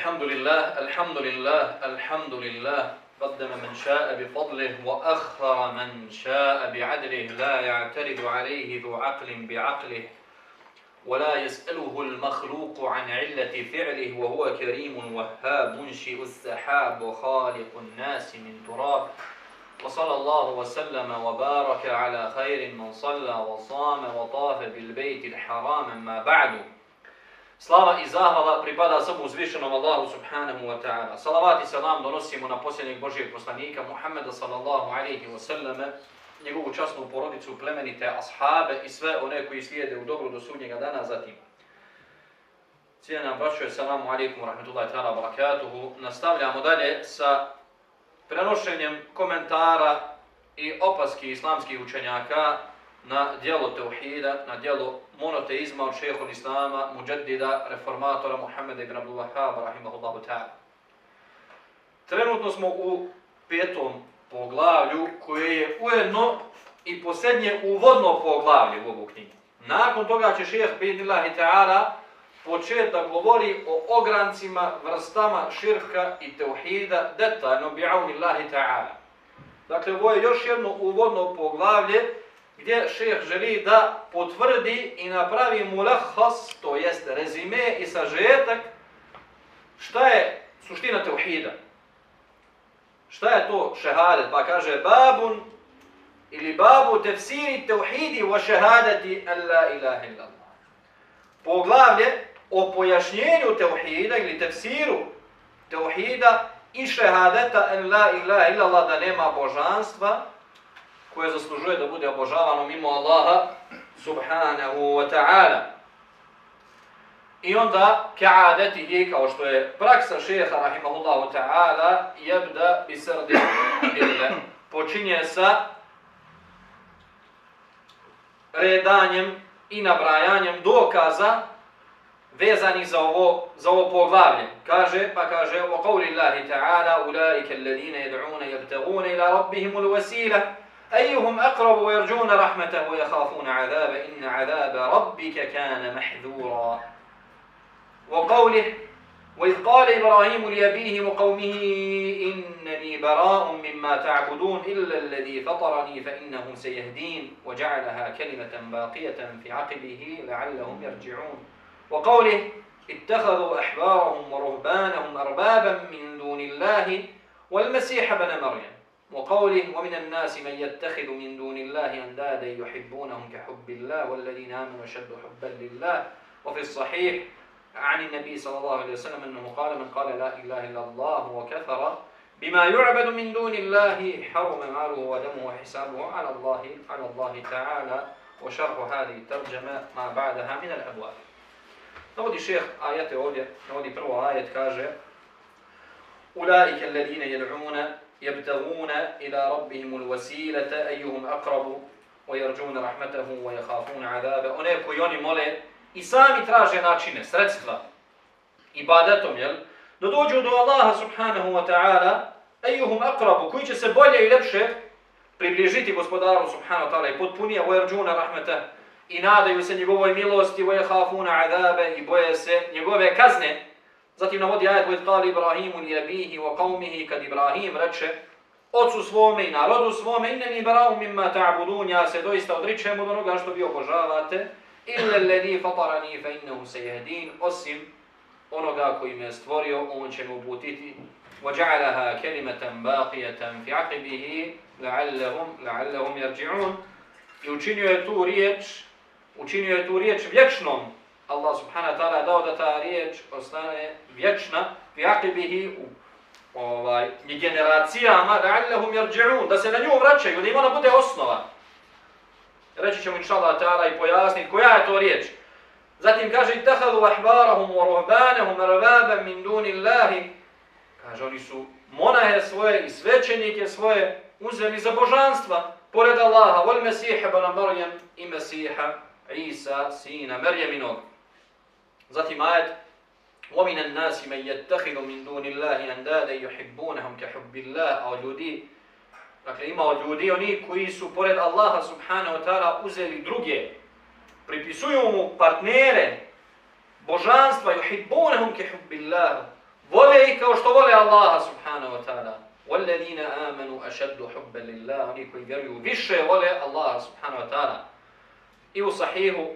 الحمد لله الحمد لله الحمد لله قدم من شاء بفضله وأخر من شاء بعدله. لا يعترض عليه ذو عقل بعقله ولا يسأله المخلوق عن علة فعله. وهو كريم وهاب منشئ السحاب وخالق الناس من تراب. وصلى الله وسلم وبارك على خير من صلى وصام وطاف بالبيت الحرام. ما بعد Slava i zahvala pripada samo uzvišenom Allahu subhanahu wa ta'ala. Salavat i salam donosimo na posljednjeg Božijeg poslanika Muhammeda sallallahu alaihi wa sallame, njegovu časnu porodicu, plemenite ashabe i sve one koji slijede u dobru do sudnjega dana zatim. Cijena nam braćuje, salamu alaikum wa rahmatullahi ta'ala wa barakatuhu. Nastavljamo dalje sa prenošenjem komentara i opaski islamskih učenjaka na dijelo teuhida, na dijelo monoteizma od šehol islama, muđedida, reformatora Muhammeda ibn Abdullah Haba, rahimahullahu ta'ala. Trenutno smo u petom poglavlju koje je ujedno i posljednje uvodno poglavlje u ovu knjigu. Nakon toga će šeheh bidnillahi ta'ala početi da govori o ograncima, vrstama širka i teuhida detaljno bi'aunillahi ta'ala. Dakle, ovo je još jedno uvodno poglavlje gdje šeh želi da potvrdi i napravi mulahas, to jest rezime i sažetak, šta je suština teuhida. Šta je to šehadet? Pa kaže babun ili babu tefsiri teuhidi wa šehadeti an la ilaha illallah. Poglavlje o pojašnjenju teuhida ili tefsiru teuhida i šehadeta an la ilaha illallah da nema božanstva, koje zaslužuje da bude obožavano mimo Allaha subhanahu wa ta'ala. I onda, ka'adetihi, kao što je praksa šeha rahimahullahu ta'ala, jebda bi srdi bilje. Počinje sa redanjem i nabrajanjem dokaza vezani za ovo, za ovo poglavlje. Kaže, pa kaže, o qavli Allahi ta'ala, ulaike alladine yad'una yabtaguna ila rabbihim alwasila أيهم أقرب ويرجون رحمته ويخافون عذابه إن عذاب ربك كان محذورا. وقوله وإذ قال إبراهيم لأبيه وقومه إنني براء مما تعبدون إلا الذي فطرني فإنه سيهدين وجعلها كلمة باقية في عقبه لعلهم يرجعون. وقوله اتخذوا أحبارهم ورهبانهم أربابا من دون الله والمسيح بن مريم. وقوله ومن الناس من يتخذ من دون الله أندادا يحبونهم كحب الله والذين آمنوا شد حبا لله. وفي الصحيح عن النبي صلى الله عليه وسلم أنه قال من قال لا إله إلا الله وكفر بما يعبد من دون الله حرم ماله ودمه وحسابه على الله على الله تعالى. وشرح هذه الترجمة ما بعدها من الأبواب. نودي شيخ آيات ovdje, navodi prvo ajet, kaže أولئك الذين يدعون يبتغون إلى ربهم الوسيلة أيهم أقرب ويرجون رحمته ويخافون عذابه one koji oni mole i sami traže načine, sredstva ibadetom, jel? Da dođu do Allaha subhanahu wa ta'ala أيهم أقرب koji će se bolje i lepše približiti gospodaru subhanahu wa ta'ala i potpunije ويرجون رحمته i nadaju se njegovoj milosti ويخافون عذابه i boje se njegove kazne Zatim navodi ajet koji kali Ibrahimu li abihi wa qawmihi kad Ibrahim reče ocu svome i narodu svome inne mi barau mimma ta'budun ja se doista odričem od onoga što vi obožavate illa alladhi fatarani fa innahu sayahdin osim onoga koji me stvorio on će me uputiti وجعلها كلمة باقية في عقبه لعلهم لعلهم يرجعون i učinio je tu riječ učinio je tu riječ vječnom Allah subhanahu wa ta'ala dao da ta riječ ostane vječna fi aqibihi u ovaj, generacijama la'allahum yarji'un da se na nju vraćaju, da im ona bude osnova. Reći ćemo inshallah ta'ala i pojasniti koja je to riječ. Zatim kaže ittakhadhu ahbarahum wa ruhbanahum arbaban min dunillahi. Kaže oni su monahe svoje i svećenike svoje uzeli za božanstva pored Allaha vol Mesiha ibn Maryam i Mesiha Isa sina Maryaminog. Zatim ajet وَمِنَ النَّاسِ مَنْ يَتَّخِذُ مِنْ دُونِ اللَّهِ أَنْدَادًا يُحِبُّونَهُمْ كَحُبِّ اللَّهِ A od ljudi, dakle ima od ljudi oni koji su pored Allaha subhanahu wa ta'ala uzeli druge, pripisuju mu partnere, božanstva, يُحِبُّونَهُمْ كَحُبِّ اللَّهِ vole ih kao što vole Allaha subhanahu wa ta'ala. وَالَّذِينَ آمَنُوا أَشَدُّ حُبَّ لِلَّهِ Oni koji vjeruju više vole Allaha subhanahu wa ta'ala. I u sahihu,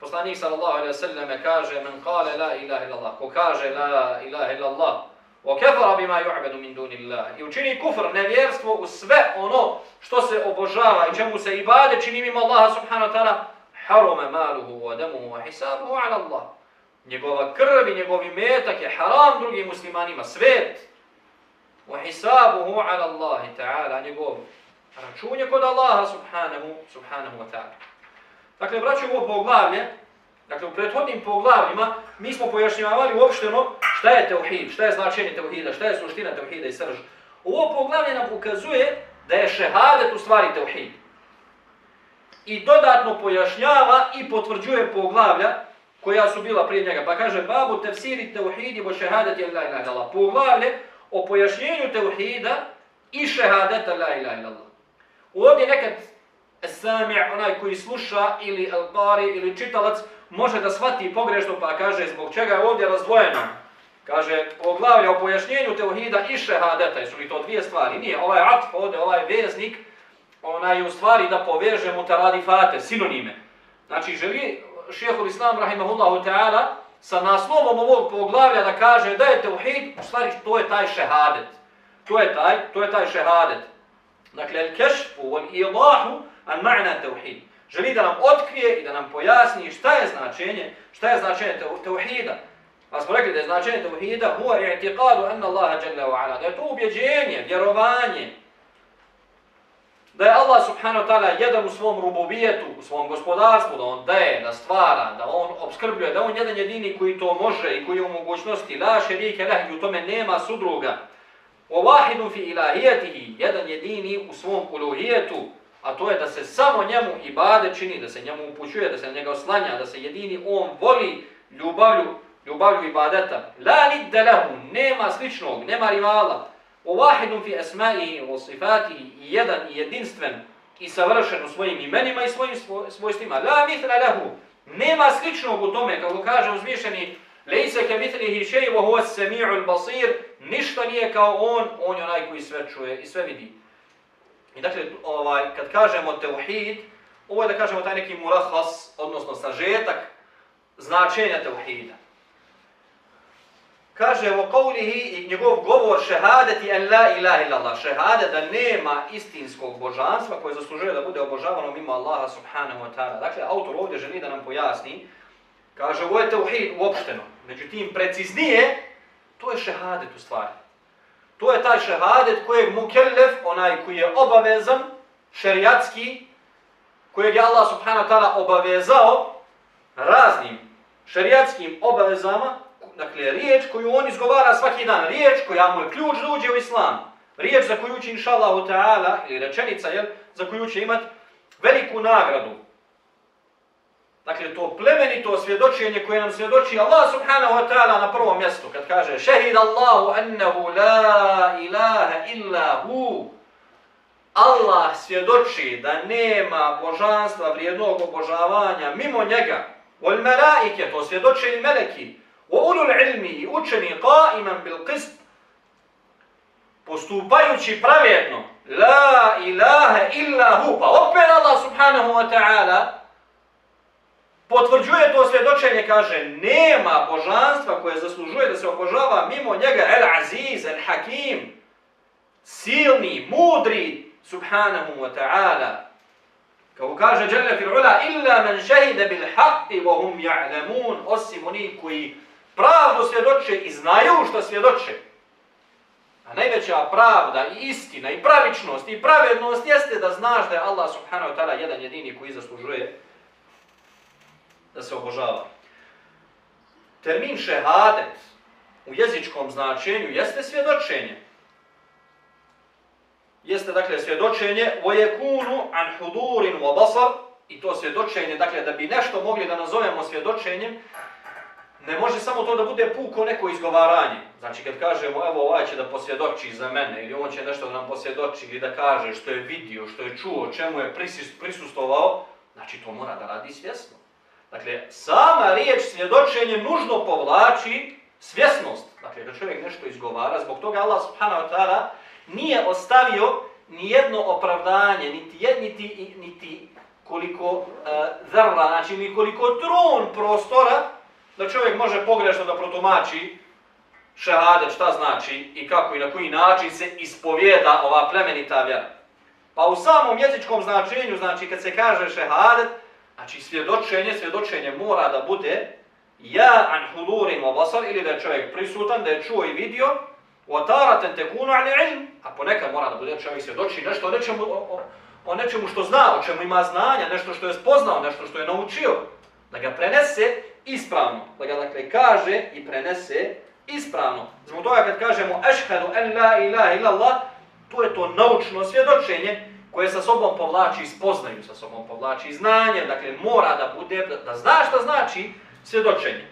poslanik sallallahu alejhi ve selleme kaže men qala la ilaha illallah, ko kaže la ilaha illallah, wa kafara bima yu'badu min dunillah. I učini kufr, nevjerstvo u sve ono što se obožava i čemu se ibade čini mimo Allaha subhanahu wa ta'ala, harama maluhu wa damuhu wa hisabuhu ala Allah. Njegova krv i njegov metak je haram drugim muslimanima, svet. Wa hisabuhu ala Allah ta'ala, njegov račun je kod Allaha subhanahu, subhanahu wa ta'ala. Dakle, braću ovo poglavlje, dakle, u prethodnim poglavljima, mi smo pojašnjavali uopšteno šta je teuhid, šta je značenje teuhida, šta je suština teuhida i srž. Ovo poglavlje nam ukazuje da je šehadet u stvari teuhid. I dodatno pojašnjava i potvrđuje poglavlja koja su bila prije njega. Pa kaže, babu tefsiri teuhidi bo šehadet je la ilaha illallah. Poglavlje o pojašnjenju teuhida i šehadeta la ilaha illallah. Ovdje nekad sami' onaj koji sluša ili al-qari ili čitalac može da shvati pogrešno pa kaže zbog čega je ovdje razdvojeno. Kaže, poglavlje o pojašnjenju teuhida i šehadeta, su li to dvije stvari? Nije, ovaj atf ovdje, ovaj veznik, onaj u stvari da poveže mutaradifate, sinonime. Znači, želi šehol islam, rahimahullahu ta'ala, sa naslovom ovog poglavlja da kaže da je teuhid, u stvari to je taj šehadet. To je taj, to je taj šehadet. Dakle, el kešfu, el ilahu, an ma'na tauhid. Želi da nam otkrije i da nam pojasni šta je značenje, šta je značenje tauhida. Pa smo rekli da je značenje tauhida huwa i'tiqadu anna Allaha jalla wa ala. Da je to ubjeđenje, vjerovanje. Da je Allah subhanahu wa ta'ala jedan u svom rububijetu, u svom gospodarstvu, da on daje, da stvara, da on obskrbljuje, da on jedan jedini koji to može i koji je u mogućnosti, la šerike lah, u tome nema sudruga. O wahidun fi ilahijetihi, jedan jedini u svom uluhijetu, a to je da se samo njemu ibade čini, da se njemu upućuje, da se njega oslanja, da se jedini on voli ljubavlju, ljubavlju ibadeta. La nidda lahu, nema sličnog, nema rivala. O vahidum fi esmaihi, o sifatihi, jedan i jedinstven i savršen u svojim imenima i svojim svojstvima. La mithla lahu, nema sličnog u tome, kako kaže uzvišeni, Lejse ke mithlihi šeji, wa huwa sami'ul basir, ništa nije kao on, on je onaj koji sve čuje i sve vidi. I dakle, ovaj, kad kažemo teuhid, ovo je da kažemo taj neki murahas, odnosno sažetak značenja teuhida. Kaže o qawlihi i njegov govor šehadeti en la ilaha illallah. Šehade da nema istinskog božanstva koje zaslužuje da bude obožavano mimo Allaha subhanahu wa ta'ala. Dakle, autor ovdje želi da nam pojasni, kaže ovo je teuhid uopšteno. Međutim, preciznije, to je šehadet u stvari. To je taj šehadet kojeg mukellef, onaj koji je obavezan, šerijatski, kojeg je Allah subhanahu ta'ala obavezao raznim šerijatskim obavezama, dakle riječ koju on izgovara svaki dan, riječ koja mu je ključ da uđe u islam, riječ za koju će inša Allahu ta'ala, ili rečenica, jel, za koju će imat veliku nagradu, Dakle, to plemenito svjedočenje koje nam svjedoči Allah subhanahu wa ta'ala na prvom mjestu, kad kaže Šehid Allahu ennehu la ilaha illa hu. Allah svjedoči da nema božanstva vrijednog obožavanja mimo njega. Wal melaike, to svjedoče i meleki. Wa ulul ilmi i učeni qaiman bil qist. Postupajući pravjedno. La ilaha illa hu. Pa opet Allah subhanahu wa ta'ala potvrđuje to svjedočenje, kaže, nema božanstva koje zaslužuje da se obožava mimo njega, el aziz, el hakim, silni, mudri, subhanahu wa ta'ala. Kao kaže Jalla fil ula, illa man šehide bil haqqi wa hum ja'lamun, osim oni koji pravdu svjedoče i znaju što svjedoče. A najveća pravda i istina i pravičnost i pravednost jeste da znaš da je Allah subhanahu wa ta'ala jedan jedini koji zaslužuje da se obožava. Termin šehadet u jezičkom značenju jeste svjedočenje. Jeste dakle svjedočenje vojekunu an hudurin wa basar i to svjedočenje, dakle da bi nešto mogli da nazovemo svjedočenjem, ne može samo to da bude puko neko izgovaranje. Znači kad kažemo evo ovaj će da posvjedoči za mene ili on će nešto da nam posvjedoči ili da kaže što je vidio, što je čuo, čemu je prisustovao, znači to mora da radi svjesno. Dakle, sama riječ svjedočenje nužno povlači svjesnost. Dakle, da čovjek nešto izgovara, zbog toga Allah subhanahu wa ta'ala nije ostavio ni jedno opravdanje, niti, jed, niti, niti koliko uh, zrla, znači ni koliko trun prostora, da čovjek može pogrešno da protumači šehade, šta znači i kako i na koji način se ispovjeda ova plemenita vjera. Pa u samom jezičkom značenju, znači kad se kaže šehadet, znači svjedočenje, svjedočenje mora da bude ja an hudurin obasar ili da je čovjek prisutan, da je čuo i vidio, u ataraten tekunu ali ilm, a ponekad mora da bude čovjek svjedoči nešto o nečemu, o, o, o nečemu što zna, o čemu ima znanja, nešto što je spoznao, nešto što je naučio, da ga prenese ispravno, da ga dakle kaže i prenese ispravno. Zbog toga kad kažemo ešhedu en la ilaha illallah, to je to naučno svjedočenje koje sa sobom povlači spoznaju, sa sobom povlači znanje, dakle mora da bude, da, da zna šta znači svjedočenje.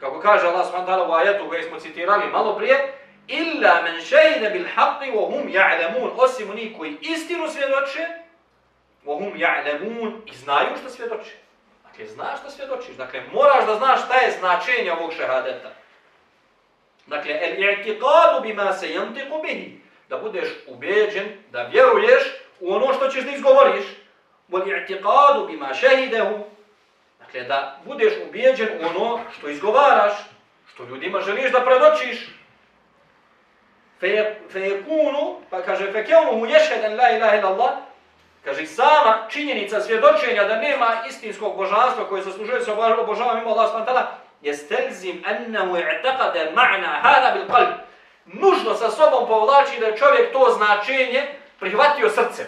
Kako kaže Allah s.w.t. u ajetu koji smo citirali malo prije, illa men šehide bil haqqi wa hum ja'lemun, osim oni koji istinu svjedoče, wa hum ja'lemun i znaju što svjedoče. Dakle, znaš što svjedočiš. Dakle, moraš da znaš šta je značenje ovog šehadeta. Dakle, el i'tiqadu bima se jantiqu bihi. Da budeš ubeđen, da vjeruješ u ono što ćeš da izgovoriš. Wal i'tiqadu bima shahidahu. Dakle, da budeš ubeđen u ono što izgovaraš, što ljudima želiš da predočiš. Fe yakunu, pa kaže fe kawnu yashhadu la ilaha illallah, Kaže sama činjenica svjedočenja da nema istinskog božanstva koje zaslužuje se obožavati mimo Allah subhanahu wa ta'ala jestelzim ennehu i'taqada ma'na hada bil qalb. Nužno sa sobom povlači da čovjek to značenje prihvatio srcem.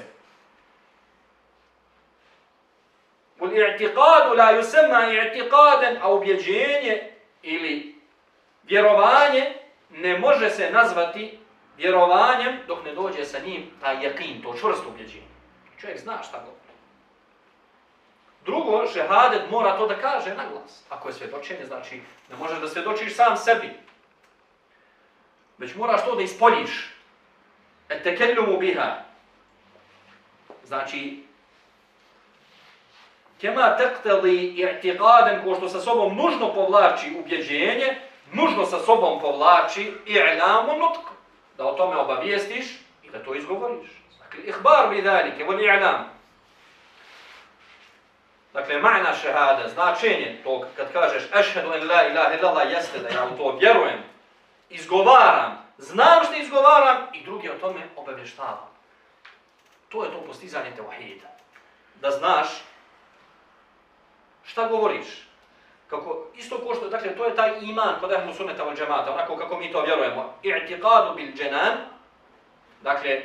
Kul i'tiqadu la yusamma i'tiqadan a ubjeđenje ili vjerovanje ne može se nazvati vjerovanjem dok ne dođe sa njim ta yakin, to čvrsto ubjeđenje. Čovjek zna šta govori. Drugo, šehadet mora to da kaže na glas. Ako je svjedočenje, znači ne možeš da svjedočiš sam sebi. Već moraš to da ispoljiš. Et biha. Znači, kema tekteli i'tiqaden, ko što sa sobom nužno povlači ubjeđenje, nužno sa sobom povlači i'lamu nutk. Da o tome obavijestiš i da to izgovoriš. Dakle, ihbar bi dhalike, vol i'lam. Dakle, ma'na šehada, značenje tog, kad kažeš ashhadu en la ilaha illallah, jeste da ja u to vjerujem, izgovaram, znam što izgovaram i drugi o tome obavještavam. To je to postizanje tevahida. Da znaš šta govoriš. Kako, isto ko što, dakle, to je taj iman kod ehlu sunneta od džemata, onako kako mi to vjerujemo. I'tiqadu bil dženan, dakle,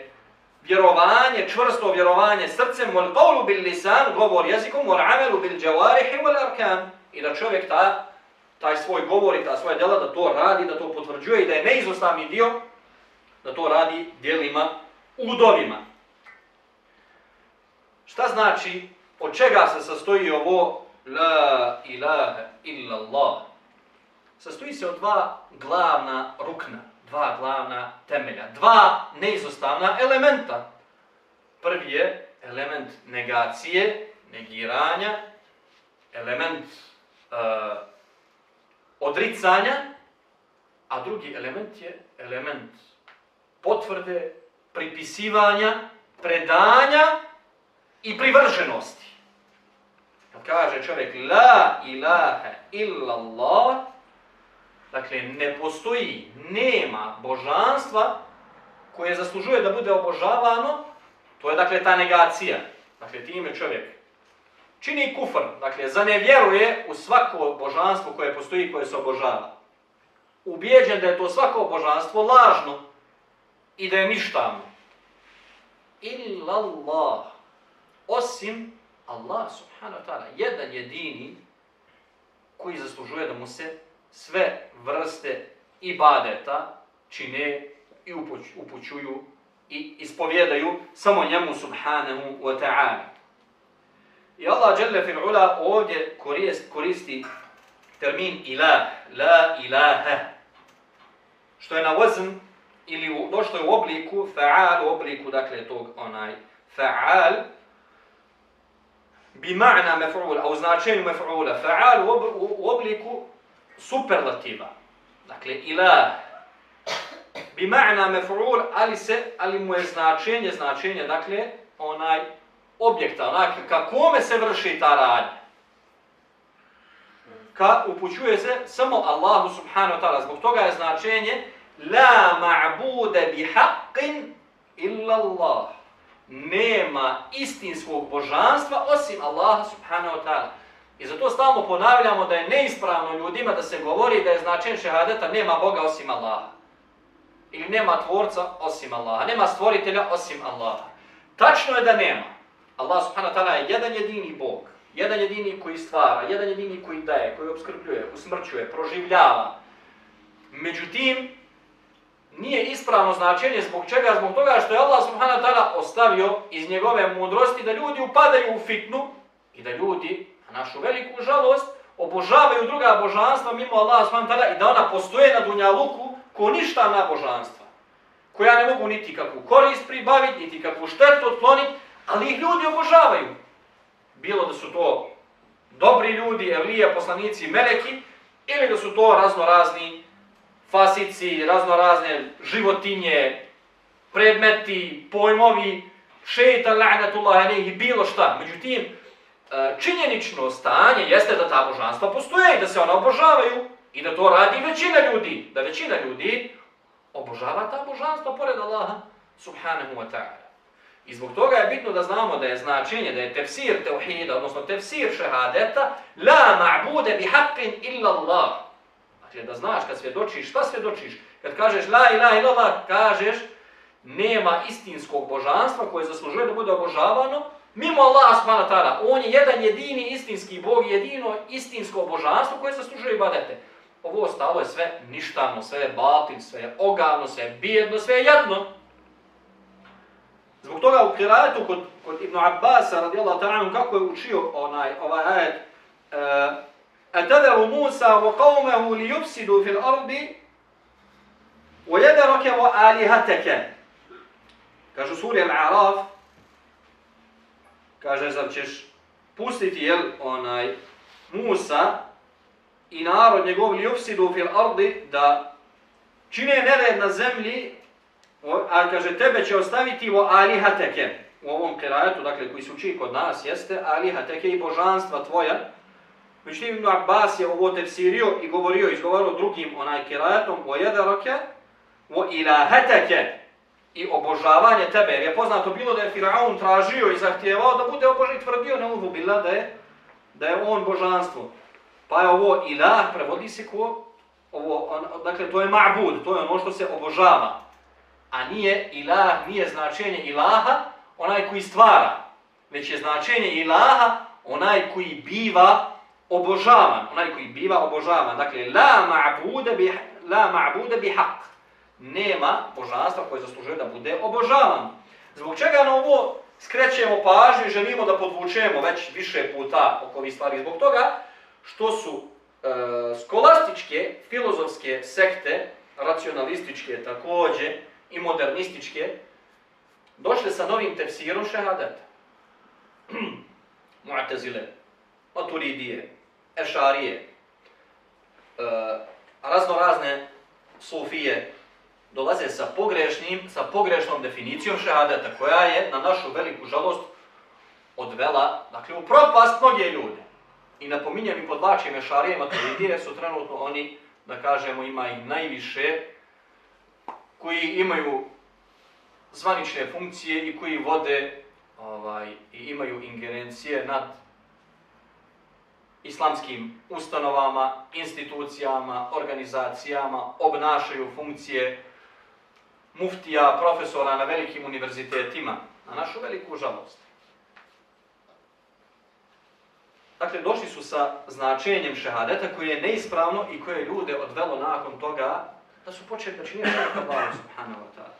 vjerovanje, čvrsto vjerovanje srcem, wal qawlu bil lisan, govor jezikom, wal amelu bil džavarihi, wal arkan. I da čovjek ta, taj svoj govor i ta svoja djela da to radi, da to potvrđuje i da je neizostavni dio, da to radi djelima udovima. Šta znači, od čega se sastoji ovo la ilaha illa Allah? Sastoji se od dva glavna rukna dva glavna temelja, dva neizostavna elementa. Prvi je element negacije, negiranja, element uh, odricanja, a drugi element je element potvrde, pripisivanja, predanja i privrženosti. Kad kaže čovjek la ilaha illa Allah, Dakle, ne postoji, nema božanstva koje zaslužuje da bude obožavano, to je dakle ta negacija. Dakle, time čovjek čini kufr, dakle, zanevjeruje u svako božanstvo koje postoji koje se obožava. Ubijeđen da je to svako božanstvo lažno i da je ništavno. Illallah, osim Allah subhanahu wa ta'ala, jedan jedini koji zaslužuje da mu se sve vrste ibadeta čine i upućuju i ispovjedaju samo njemu subhanahu wa ta'ala. I Allah Jalla fil ula ovdje korist, koristi termin ilah, la ilaha, što je na vazn ili došlo je u obliku fa'al, u obliku dakle tog onaj fa'al, bi ma'na mef'ula, a u značenju mef'ula, fa'al u obliku superlativa. dakle ilah, bi ma'na mef'ul, ali se, ali mu je značenje, značenje, dakle, onaj objekta, onak, ka kome se vrši ta radnja. Ka upućuje se samo Allahu subhanahu wa ta'ala. Zbog toga je značenje la ma'bude bi haqqin illa Allah. Nema istinskog božanstva osim Allaha subhanahu wa ta'ala. I zato stalno ponavljamo da je neispravno ljudima da se govori da je značenje šehadeta nema Boga osim Allaha. Ili nema tvorca osim Allaha. Nema stvoritelja osim Allaha. Tačno je da nema. Allah subhanahu wa ta'ala je jedan jedini Bog. Jedan jedini koji stvara, jedan jedini koji daje, koji obskrbljuje, usmrćuje, proživljava. Međutim, nije ispravno značenje zbog čega? Zbog toga što je Allah subhanahu wa ta'ala ostavio iz njegove mudrosti da ljudi upadaju u fitnu i da ljudi, na našu veliku žalost, obožavaju druga božanstva mimo Allah subhanahu wa ta'ala i da ona postoje na dunjaluku ko ništa na božanstva. Koja ne mogu niti kakvu korist pribaviti, niti kakvu štetu otkloniti, ali ih ljudi obožavaju. Bilo da su to dobri ljudi, evlija, poslanici, meleki, ili da su to razno razni fasici, razno razne životinje, predmeti, pojmovi, šeitan, la'natullah, alihi, bilo šta. Međutim, e, činjenično stanje jeste da ta božanstva postoje i da se ona obožavaju i da to radi većina ljudi. Da većina ljudi obožava ta božanstva pored Allaha subhanahu wa ta'ala. I zbog toga je bitno da znamo da je značenje, da je tefsir teuhida, odnosno tefsir šehadeta, la ma'bude bi haqqin illa Allah. Znači da znaš kad svjedočiš, šta svjedočiš? Kad kažeš la ilaha illa Allah, kažeš nema istinskog božanstva koje zaslužuje da bude obožavano, mimo Allah subhanahu ta'ala. On je jedan jedini istinski Bog, jedino istinsko božanstvo koje zaslužuje ibadete. Ovo ostalo je sve ništavno, sve je batil, sve je ogavno, sve je bijedno, sve je jadno. Zbog toga u kirajetu kod, kod Ibn Abbasa radijallahu ta'ala kako je učio onaj, ovaj ajet أَتَذَرُ مُوسَى وَقَوْمَهُ لِيُفْسِدُوا فِي الْأَرْضِ وَيَذَرَكَ وَآلِهَتَكَ Kažu suri Al-Araf kaže zar ćeš pustiti jel, onaj Musa i narod njegov lijufsidu fil ardi da čine nered na zemlji a kaže tebe će ostaviti vo alihateke u ovom kirajetu, dakle koji su uči kod nas, jeste alihateke i božanstva tvoja. Međutim, Ibn Abbas je ovo tefsirio i govorio, izgovario drugim onaj kirajetom o jedaroke, vo ilahateke i obožavanje tebe. Jer je poznato bilo da je Firaun tražio i zahtijevao da bude obožen i tvrdio na uvu bila da je, da je on božanstvo. Pa je ovo ilah, prevodi se ko, ovo, on, dakle to je ma'bud, to je ono što se obožava a nije ilah, nije značenje ilaha onaj koji stvara, već je značenje ilaha onaj koji biva obožavan, onaj koji biva obožavan. Dakle, la ma'bude bi, la ma'bude bi haq. Nema božanstva koje zaslužuje da bude obožavan. Zbog čega na ovo skrećemo pažnju i želimo da podvučemo već više puta oko ovih stvari? Zbog toga što su e, skolastičke, filozofske sekte, racionalističke također, i modernističke, došle sa novim tefsirom šehadeta. Mu'tazile, Maturidije, Ešarije, e, razno razne sufije dolaze sa pogrešnim, sa pogrešnom definicijom šehadeta, koja je na našu veliku žalost odvela, dakle, u propast mnoge ljude. I napominjem i podlačim Ešarije i Maturidije su trenutno oni, da kažemo, ima i najviše koji imaju zvanične funkcije i koji vode ovaj, i imaju ingerencije nad islamskim ustanovama, institucijama, organizacijama, obnašaju funkcije muftija, profesora na velikim univerzitetima, na našu veliku žalost. Dakle, došli su sa značenjem šehadeta koje je neispravno i koje ljude odvelo nakon toga da su počeli da činjeti Allah subhanahu wa ta'ala.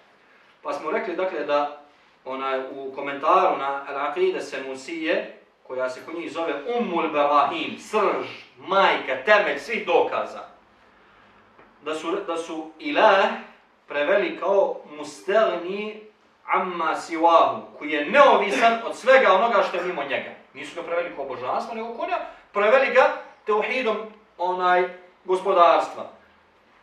Pa smo rekli dakle da onaj, u komentaru na Al-Aqide Senusije, koja se kod njih zove Ummul Barahim, srž, majka, temelj svih dokaza, da su, da su ilah preveli kao mustelni amma siwahu, koji je neovisan od svega onoga što je mimo njega. Nisu ga preveli kao božanstvo, nego konja, preveli ga teuhidom onaj gospodarstva.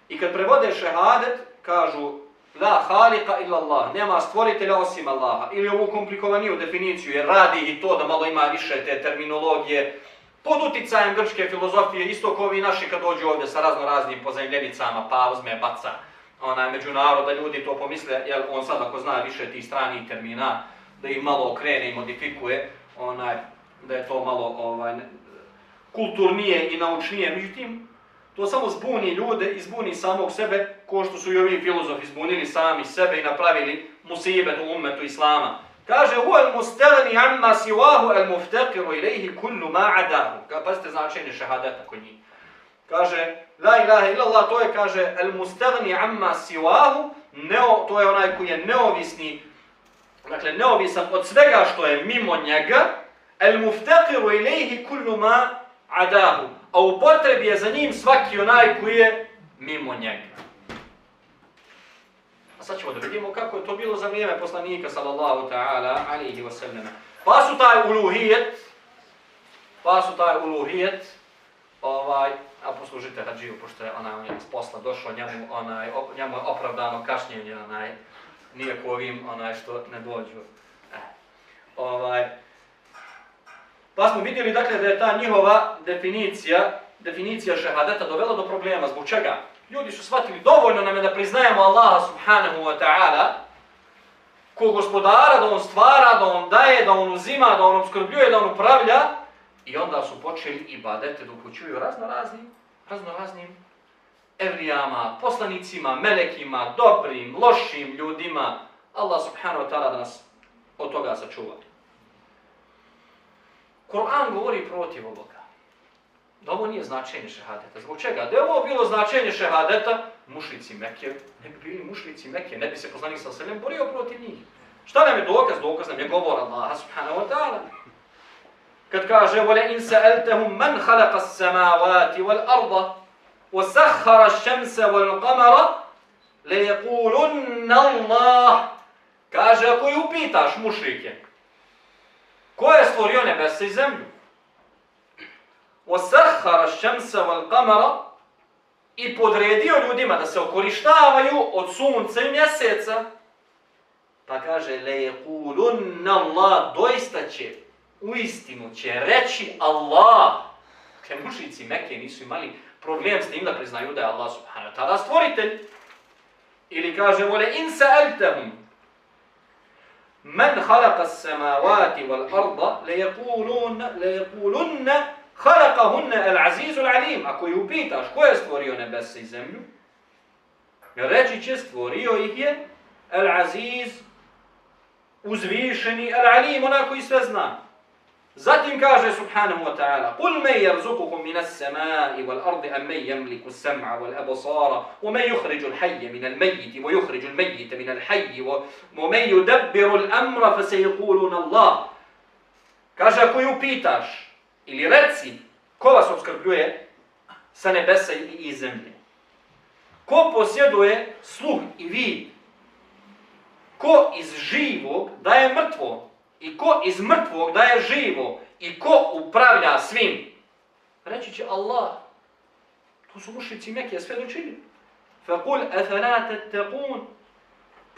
I kad prevode šehadet, kažu La halika illa Allah, nema stvoritelja osim Allaha. Ili ovu komplikovaniju definiciju, jer radi i to da malo ima više te terminologije, pod uticajem grčke filozofije, isto kao vi naši kad dođu ovdje sa razno raznim pozemljenicama, pa uzme, baca, onaj, međunaroda, ljudi to pomisle, jer on sad ako zna više tih stranih termina, da ih malo okrene i modifikuje, onaj, da je to malo ovaj, kulturnije i naučnije. Međutim, to samo zbuni ljude i zbuni samog sebe, ko što su i ovi filozofi zbunili sami sebe i napravili musibet u ummetu Islama. Kaže, hu el mustelni amma siwahu el muftekiru ilaihi kullu ma adahu. Pazite značenje šehadeta kod njih. Kaže, la ilaha illallah, to je, kaže, el mustelni amma siwahu, neo, to je onaj koji je neovisni, dakle, neovisan od svega što je mimo njega, el muftekiru ilaihi kullu ma adahu. A u potrebi je za njim svaki onaj koji je mimo njega A sad ćemo da vidimo kako je to bilo za vrijeme poslanika sallallahu ta'ala alihi wasallam. Pa su taj uluhijet, pa su taj uluhijet, ovaj, a poslužite Hadžiju, pošto je onaj, on je s posla došao, njemu, onaj, op, njemu je opravdano kašnjenje, onaj, nije ko ovim, onaj, što ne dođu. Eh. Ovaj, pa smo vidjeli, dakle, da je ta njihova definicija, definicija šehadeta dovela do problema. Zbog čega? Ljudi su shvatili dovoljno nam je da priznajemo Allaha subhanahu wa ta'ala ko gospodara, da on stvara, da on daje, da on uzima, da on obskrbljuje, da on upravlja i onda su počeli ibadete da upućuju razno raznim, razno raznim evlijama, poslanicima, melekima, dobrim, lošim ljudima. Allah subhanahu wa ta'ala da nas od toga sačuva. Kur'an govori protiv ovoga da ovo nije značenje šehadeta. Zbog čega? Da je ovo bilo značenje šehadeta, mušlici Mekke, ne bi bili mušlici Mekke, ne bi se poslanik sa sredem borio protiv njih. Šta nam je dokaz? Dokaz nam je govor Allah subhanahu wa ta'ala. Kad kaže, vole in sa'altahum man khalaqa as-samawati wal arda wa sakhara ash-shamsa wal qamara la yaqulunna Allah. Kaže, ako ju upitaš mušrike, ko je stvorio nebesa i zemlju? وَسَحَّرَ الشَّمْسَ وَالْقَمَرَ i podredio ljudima da se okorištavaju od sunca i mjeseca, pa kaže لَيَقُولُنَّ اللَّهِ doista će, u istinu će reći Allah. Dakle, mušici Mekke nisu imali problem s tim da priznaju da je Allah subhanahu wa ta'ala stvoritelj. Ili kaže, vole in sa'altahum man khalaqa as-samawati wal arda la yaqulun la yaqulun Halakahunne el azizul alim. Ako ju upitaš ko je stvorio nebesa i zemlju, reći će stvorio ih je el aziz, uzvišeni, el alim, onako i sve zna. Zatim kaže subhanahu wa ta'ala Kul me jerzukukum minas samai wal ardi am me jemliku sam'a wal abasara wa me yukhriđu l'hajje min al mejiti wa yukhriđu l'mejite min al hajji wa me yudabbiru l'amra fa se jekulun Allah Kaže ako ju pitaš ili reci ko vas obskrbljuje sa nebesa i iz zemlje. Ko posjeduje sluh i vid? Ko iz živog daje mrtvo? I ko iz mrtvog daje živo? I ko upravlja svim? Reći će Allah. To su mušici Mekije sve dočili. Fakul efanate tequn.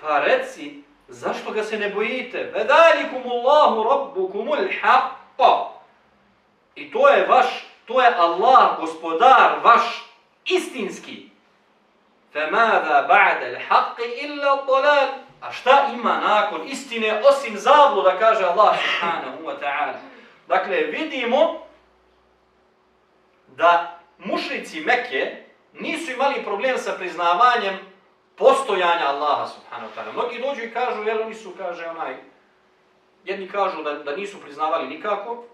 Pa reci, zašto ga se ne bojite? Vedalikumullahu rabbukumul haqqa. I to je vaš, to je Allah, gospodar vaš istinski. Femada ba'da al-haqqi illa dalal. A šta ima nakon istine osim zabluda, kaže Allah subhanahu wa ta'ala. Dakle, vidimo da mušrici Mekke nisu imali problem sa priznavanjem postojanja Allaha subhanahu wa ta'ala. Mnogi dođu i kažu, jel oni su, kaže onaj, jedni kažu da, da nisu priznavali nikako,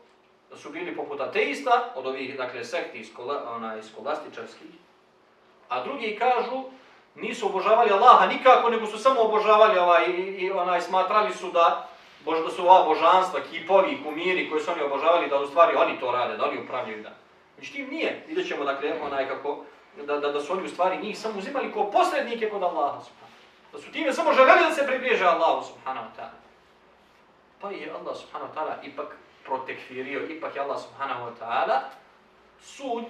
da su bili poput ateista, od ovih, dakle, sekti iskola, onaj, skolastičarskih, a drugi kažu, nisu obožavali Allaha nikako, nego su samo obožavali ovaj, i, i onaj, smatrali su da, bož, da su ova božanstva, kipovi, kumiri koji su oni obožavali, da u stvari oni to rade, da oni upravljaju da. Međutim, nije. Vidjet ćemo, dakle, onaj, kako, da, da, da su oni u stvari njih samo uzimali kao posrednike kod Allaha, subhanahu. Da su time samo želeli da se približe Allahu, subhanahu wa ta'ala. Pa je Allah, subhanahu wa ta'ala, ipak protekfirio, ipak je Allah subhanahu wa ta'ala sud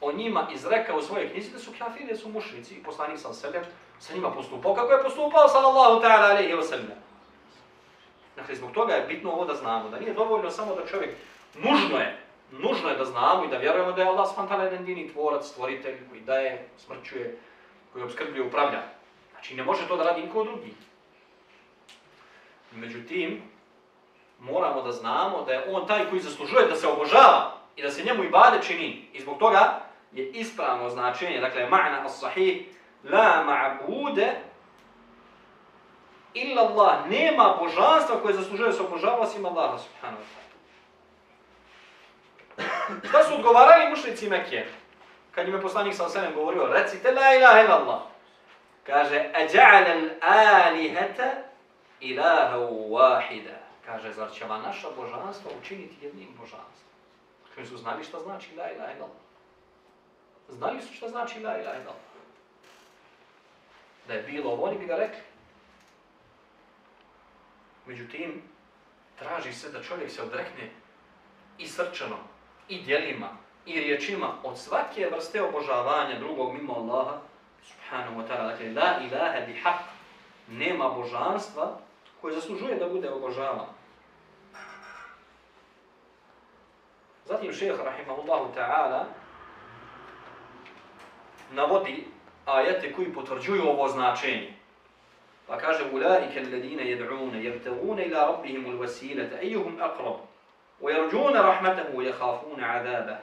o njima izrekao u svojoj knjizi da su kafiri, da su mušnici i poslanik sam selem sa njima postupao kako je postupao sallallahu ta'ala alaihi wa sallam. Dakle, zbog toga je bitno ovo da znamo, da nije dovoljno samo da čovjek, nužno je, nužno je da znamo i da vjerujemo da je Allah spantala jedan dini tvorac, stvoritelj koji daje, smrćuje, koji obskrbljuje, upravlja. Znači, ne može to da radi niko drugi. Međutim, moramo da znamo da je on taj koji zaslužuje da se obožava i da se njemu ibade čini. I zbog toga je ispravno značenje, dakle, ma'na as-sahih, la ma'bude illa Allah. Nema božanstva koje zaslužuje se obožava osim Allaha subhanahu wa ta'ala. Šta su odgovarali mušnici Mekije? Kad im je poslanik sa osanem govorio, recite la ilaha illa Allah. Kaže, ađa'ala al-alihata ilaha wahida. Kaže, zar će naša božanstva učiniti jednim božanstvom? Koji su znali šta znači la ilaha illa Allah. Znali su šta znači la ilaha illallah. Da je bilo ovo, oni bi ga rekli. Međutim, traži se da čovjek se odrekne i srčano, i dijelima, i riječima od svake vrste obožavanja drugog mimo Allaha, subhanahu wa ta'ala, dakle, la ilaha bi haq, nema božanstva koje zaslužuje da bude obožavan. Zatim šeha, rahimahullahu ta'ala, navodi ajete koji potvrđuju ovo značenje. Pa kaže, ulaike alladine jed'une, jebtagune ila rabbihim ul vasilata, aqrab, u jerđune rahmetahu, u jehafune.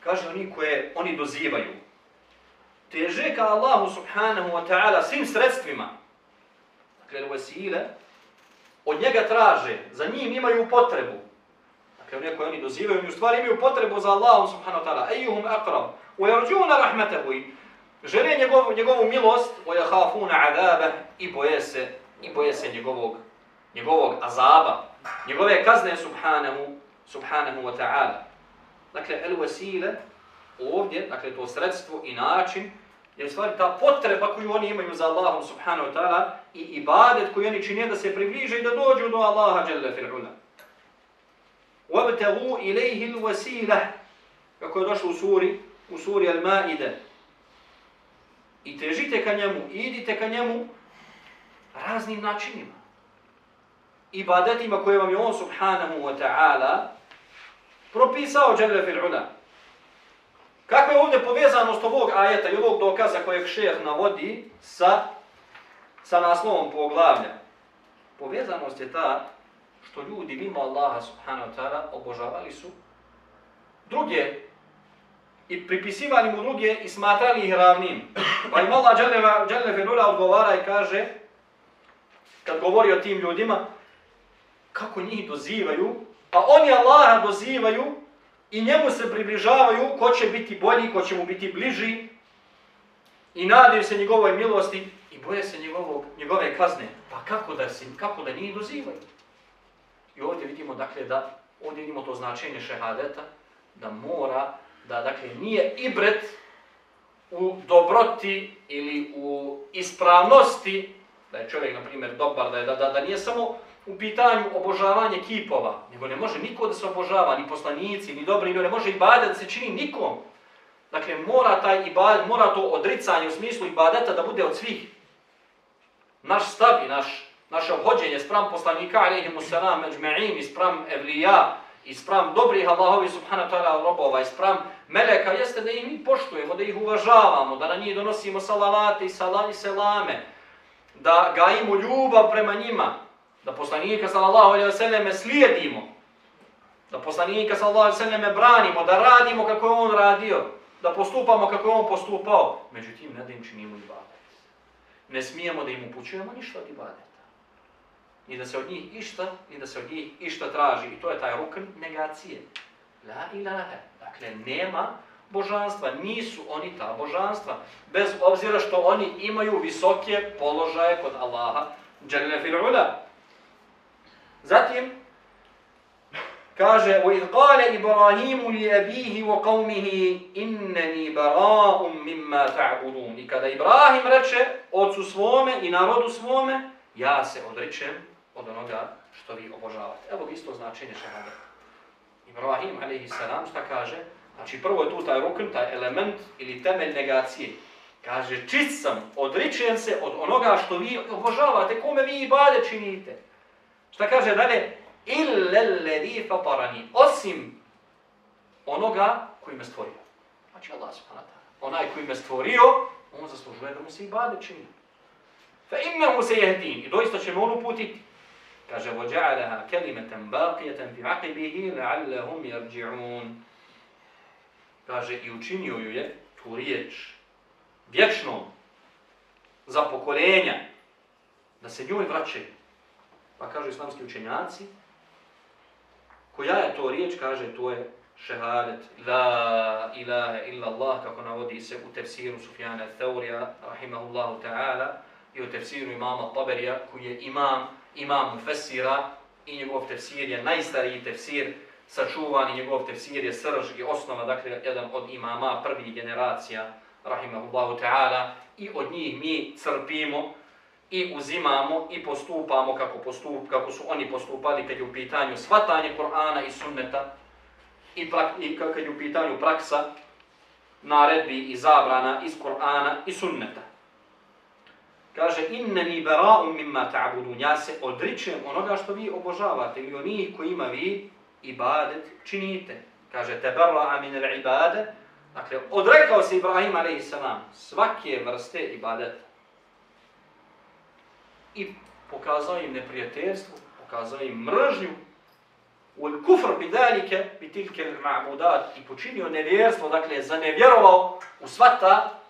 Kaže, oni koje oni dozivaju, teže ka Allahu subhanahu wa ta'ala svim sredstvima, dakle, wasila od njega traže, za njim imaju potrebu, dakle, one koje oni dozivaju, oni u stvari imaju potrebu za Allahom subhanahu wa ta'ala, ejuhum aqrab, u jerđune rahmetahu, žele njegovu, njegovu milost, o jahafuna adabe, i boje se, i boje se njegovog, njegovog azaba, njegove kazne subhanahu, subhanahu wa ta'ala. Dakle, el vesile ovdje, dakle, to sredstvo i način, je u stvari ta potreba koju oni imaju za Allahom subhanahu wa ta'ala i ibadet koju oni čine da se približe i da dođu do Allaha jalla fir'ula. وَبْتَغُوا إِلَيْهِ الْوَسِيلَةِ Kako je došlo u suri, u suri Al-Ma'ide, i težite ka njemu, idite ka njemu raznim načinima. Ibadetima koje vam je on subhanahu wa ta'ala propisao dželle fil ula. Kako je ovdje povezanost ovog ajeta i ovog dokaza kojeg šeheh navodi sa, sa naslovom poglavlja? Povezanost je ta što ljudi mimo Allaha subhanahu wa ta'ala obožavali su druge i pripisivali mu druge i smatrali ih ravnim. Pa im Allah Đalne Fenula odgovara i kaže, kad govori o tim ljudima, kako njih dozivaju, a oni Allaha dozivaju i njemu se približavaju ko će biti bolji, ko će mu biti bliži i nadaju se njegovoj milosti i boje se njegovog, njegove kazne. Pa kako da, se, kako da njih dozivaju? I ovdje vidimo dakle da ovdje vidimo to značenje šehadeta, da mora da dakle nije ibret u dobroti ili u ispravnosti, da je čovjek, na primjer, dobar, da, je, da, da, da nije samo u pitanju obožavanje kipova, nego ne može niko da se obožava, ni poslanici, ni dobri, ne može ibadeta da se čini nikom. Dakle, mora, taj ibadet, mora to odricanje u smislu ibadeta da bude od svih. Naš stav i naš, naše obhođenje sprem poslanika, alaihimu salam, međme'im, sprem evlija, i sprem dobrih Allahovi subhanahu ta'ala robova, i sprem meleka jeste da ih mi poštujemo, da ih uvažavamo, da na njih donosimo salavate i salani selame, da gajimo ljubav prema njima, da poslanika sallallahu alaihi ve selleme slijedimo, da poslanika sallallahu alaihi ve selleme branimo, da radimo kako je on radio, da postupamo kako je on postupao. Međutim, ne da im činimo ibadet. Ne smijemo da im upućujemo ništa od ibadeta Ni da se od njih išta, ni da se od njih išta traži. I to je taj rukn negacije. La ilaha. Dakle, nema božanstva, nisu oni ta božanstva, bez obzira što oni imaju visoke položaje kod Allaha, Jalla fil ula. Zatim, kaže, وَإِذْ قَالَ إِبْرَاهِيمُ لِيَبِيهِ وَقَوْمِهِ إِنَّنِي بَرَاءٌ مِمَّا تَعْبُدُونَ I kada Ibrahim reče ocu svome i narodu svome, ja se odričem od onoga što vi obožavate. Evo isto značenje šehadeta. Ibrahim, a.s. šta kaže? Znači prvo je tu taj rukn, taj element ili temelj negacije. Kaže, čist sam, odričujem se od onoga što vi obožavate, kome vi i bade činite. Šta kaže dalje? Ille ledi fatarani. Osim onoga koji me stvorio. Znači Allah subhanahu Onaj koji me stvorio, on zaslužuje da mu se i bade čini. Fa innahu se jehdin. I doista će me on uputiti. Kaže, وَجَعَلَهَا كَلِمَةً بَاقِيَةً فِي عَقِبِهِ لَعَلَّهُمْ يَرْجِعُونَ Kaže, i učinio ju je tu riječ vječnom za pokoljenja da se njoj vraćaju. Pa kažu islamski učenjaci, koja je to riječ, kaže, to je šehadet, la ilaha illa Allah, kako navodi se u tefsiru Sufjana Theurija, rahimahullahu ta'ala, i u tefsiru imama Taberija, koji je imam, imam Mufessira, i njegov tefsir je najstariji tefsir, sačuvan i njegov tefsir je srž i osnova, dakle, jedan od imama prvih generacija, rahimahullahu ta'ala, i od njih mi crpimo i uzimamo i postupamo kako, postup, kako su oni postupali kad je u pitanju svatanje Kur'ana i sunneta i, prak, i kad je u pitanju praksa naredbi i zabrana iz Kur'ana i sunneta. Kaže, inneni bara'um mimma ta'budun, ja se odričem onoga što vi obožavate i onih kojima vi ibadet činite. Kaže, tebarra'a min al-ibade, dakle, odrekao se Ibrahim a.s. svake vrste ibadeta. I pokazao im neprijateljstvo, pokazao im mržnju, ul kufr bi dalike, bi tilke ma'budat, i počinio nevjerstvo, dakle, zanevjerovao u sva ta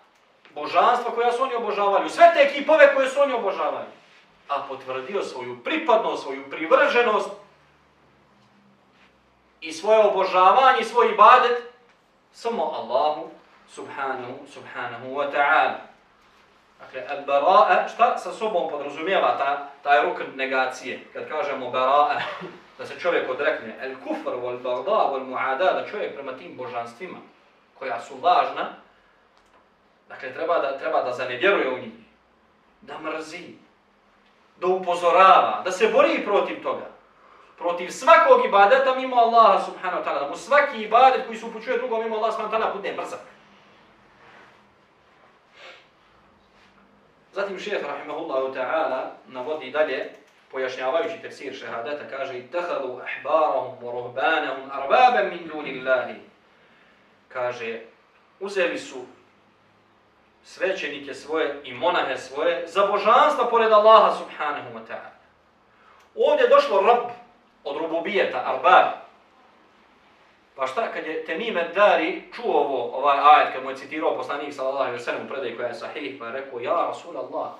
božanstva koja su oni obožavali, u sve te ekipove koje su oni obožavali, a potvrdio svoju pripadnost, svoju privrženost i svoje obožavanje, svoj ibadet, samo Allahu subhanahu, subhanahu wa ta'ala. Dakle, al-bara'a, šta sa sobom podrazumijeva ta, taj rukn negacije? Kad kažemo bara'a, da se čovjek odrekne al-kufr, wal-bagda, wal-mu'ada, da čovjek prema tim božanstvima, koja su važna, Dakle, treba da, treba da zanevjeruje u njih, da mrzi, da upozorava, da se bori protiv toga. Protiv svakog ibadeta mimo Allaha subhanahu wa ta'ala, da mu svaki ibadet koji se upućuje drugom mimo Allaha subhanahu wa ta'ala bude mrzak. Zatim šeheh rahimahullahu ta'ala navodi dalje, pojašnjavajući tefsir šehadeta, kaže Ittahadu ahbarahum wa ruhbanahum arbaban min dunillahi. Kaže, uzeli su svećenike svoje i monahe svoje za božanstva pored Allaha subhanahu wa ta'ala. Ovdje je došlo rab od rububijeta, arbab. Pa šta, kad je Temime Dari čuo ovo, ovaj ajet, kad mu je citirao poslanik sallallahu alaihi wa sallam u predaj koja je sahih, pa je rekao, ja Rasul Allah,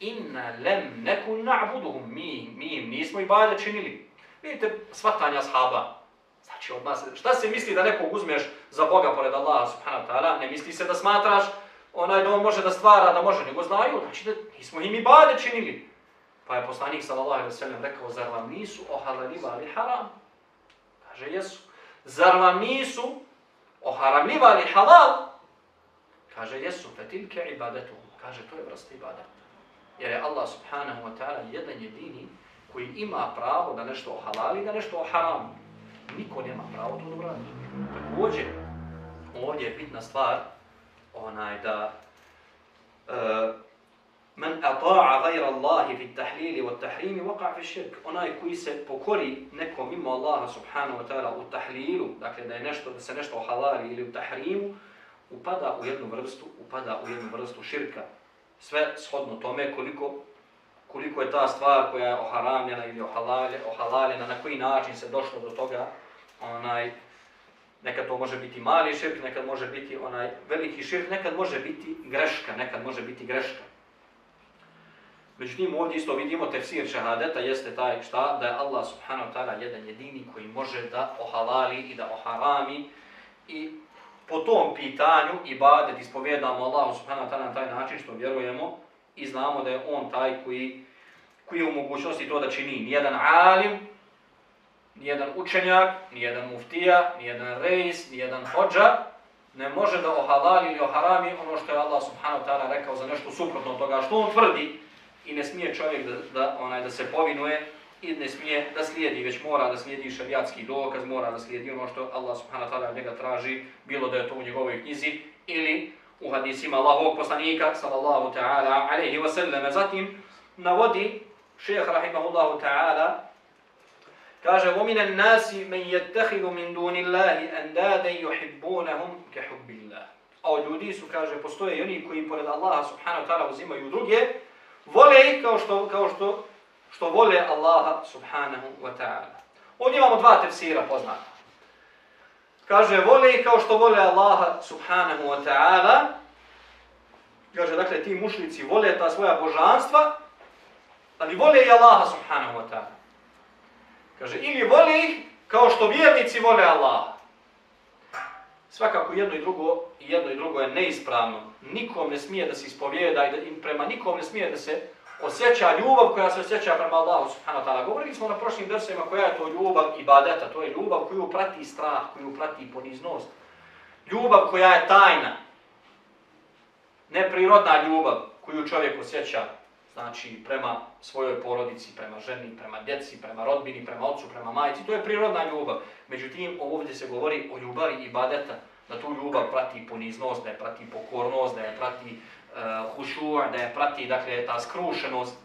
inna lem neku na'buduhum, mi, mi im nismo i bade činili. Vidite, svatanja ashaba. Znači, od nas, šta se misli da nekog uzmeš za Boga pored Allaha subhanahu wa ta'ala, ne misli se da smatraš onaj da on može da stvara, da može, nego znaju, znači da nismo im i bade činili. Pa je poslanik sallallahu alejhi ve sellem rekao, zar vam nisu ohalalivali haram? Kaže, jesu. Zar vam nisu oharamivali halal? Kaže, jesu, fetilke ibadetu. Kaže, to je vrsta ibadeta. Jer je Allah subhanahu wa ta'ala jedan jedini koji ima pravo da nešto ohalali, da nešto oharam. Niko nema pravo to da uradi. Također, ovdje je bitna stvar, onaj da e, uh, men ata'a gajra Allahi fi at-tahlil wa at-tahrim waqa fi ash-shirk onaj koji se pokori nekom mimo Allaha subhanahu wa ta'ala u tahlilu dakle da je nešto da se nešto halali ili u tahrimu upada u jednu vrstu upada u jednu vrstu širka. Sve shodno tome koliko koliko je ta stvar koja je oharamljena ili ohalaljena, na koji način se došlo do toga onaj Nekad to može biti mali širk, nekad može biti onaj veliki širk, nekad može biti greška, nekad može biti greška. Međutim, ovdje isto vidimo tefsir šehadeta jeste taj šta, da je Allah subhanahu wa ta'ala jedan jedini koji može da ohalali i da oharami i po tom pitanju ibadet ispovjedamo Allah subhanahu wa ta'ala na taj način što vjerujemo i znamo da je on taj koji, koji je u mogućnosti to da čini. Nijedan alim nijedan učenjak, nijedan muftija, nijedan rejs, nijedan hođa ne može da ohalali ili oharami ono što je Allah subhanahu ta'ala rekao za nešto suprotno toga što on tvrdi i ne smije čovjek da, da, onaj, da se povinuje i ne smije da slijedi, već mora da slijedi šarijatski dokaz, mora da slijedi ono što Allah subhanahu wa ta'ala njega traži, bilo da je to u njegovoj knjizi ili u hadisima Allahovog poslanika sallallahu ta'ala alaihi wa sallam. Zatim navodi šeheh rahimahullahu ta'ala kaže وَمِنَ النَّاسِ مَنْ يَتَّخِذُ مِنْ دُونِ اللَّهِ أَنْدَادًا يُحِبُّونَهُمْ كَحُبِّ اللَّهِ A od ljudi su, kaže, postoje i oni koji pored Allaha subhanahu wa ta'ala uzimaju druge, vole ih kao što, kao što što vole Allaha subhanahu wa ta'ala. Ovdje imamo dva tefsira poznata. Kaže, vole kao što vole Allaha subhanahu wa ta'ala. Kaže, dakle, ti mušnici vole ta svoja božanstva, ali vole i Allaha subhanahu wa ta'ala. Kaže, ili vole ih kao što vjernici vole Allaha. Svakako jedno i drugo, jedno i drugo je neispravno. Nikom ne smije da se ispovijeda i da, prema nikom ne smije da se osjeća ljubav koja se osjeća prema Allahu subhanahu wa ta'ala. Govorili smo na prošlim drsima koja je to ljubav ibadeta, to je ljubav koju prati strah, koju prati poniznost. Ljubav koja je tajna, neprirodna ljubav koju čovjek osjeća znači prema svojoj porodici, prema ženi, prema djeci, prema rodbini, prema ocu, prema majici, to je prirodna ljubav. Međutim, ovdje se govori o ljubavi ibadeta, da tu ljubav prati poniznost, da je prati pokornost, da je prati e, uh, hušur, da je prati dakle, ta skrušenost.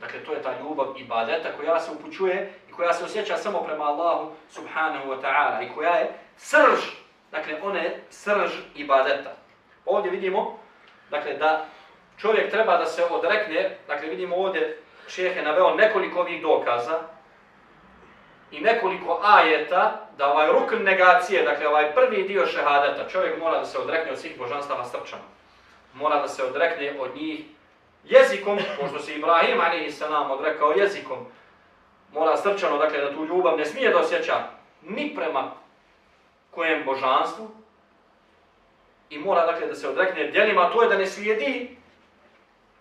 Dakle, to je ta ljubav i badeta koja se upućuje i koja se osjeća samo prema Allahu subhanahu wa ta'ala i koja je srž, dakle, one srž i badeta. Ovdje vidimo, dakle, da čovjek treba da se odrekne, dakle, vidimo ovdje šehe je naveo nekoliko ovih dokaza i nekoliko ajeta da ovaj rukn negacije, dakle, ovaj prvi dio šehadeta, čovjek mora da se odrekne od svih božanstava srčano. mora da se odrekne od njih jezikom, pošto se Ibrahim a.s. odrekao jezikom, mora srčano, dakle, da tu ljubav ne smije da osjeća ni prema kojem božanstvu i mora, dakle, da se odrekne djelima, to je da ne slijedi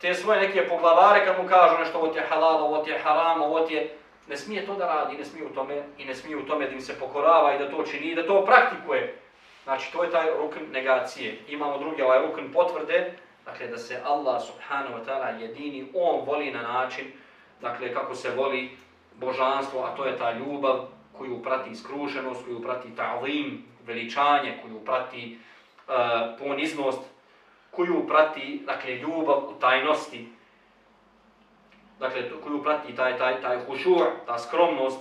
te svoje neke poglavare kad mu kažu nešto, ovo ti je halal, ovo ti je haram, ovo ti je... Ne smije to da radi, ne smije u tome i ne smije u tome da im se pokorava i da to čini i da to praktikuje. Znači, to je taj rukn negacije. Imamo drugi ovaj rukn potvrde, dakle, da se Allah subhanahu wa ta'ala jedini, on voli na način, dakle, kako se voli božanstvo, a to je ta ljubav koju prati skrušenost, koju prati ta'lim, veličanje, koju prati uh, poniznost, koju prati, dakle, ljubav u tajnosti, dakle, koju prati taj, taj, taj hušur, ta skromnost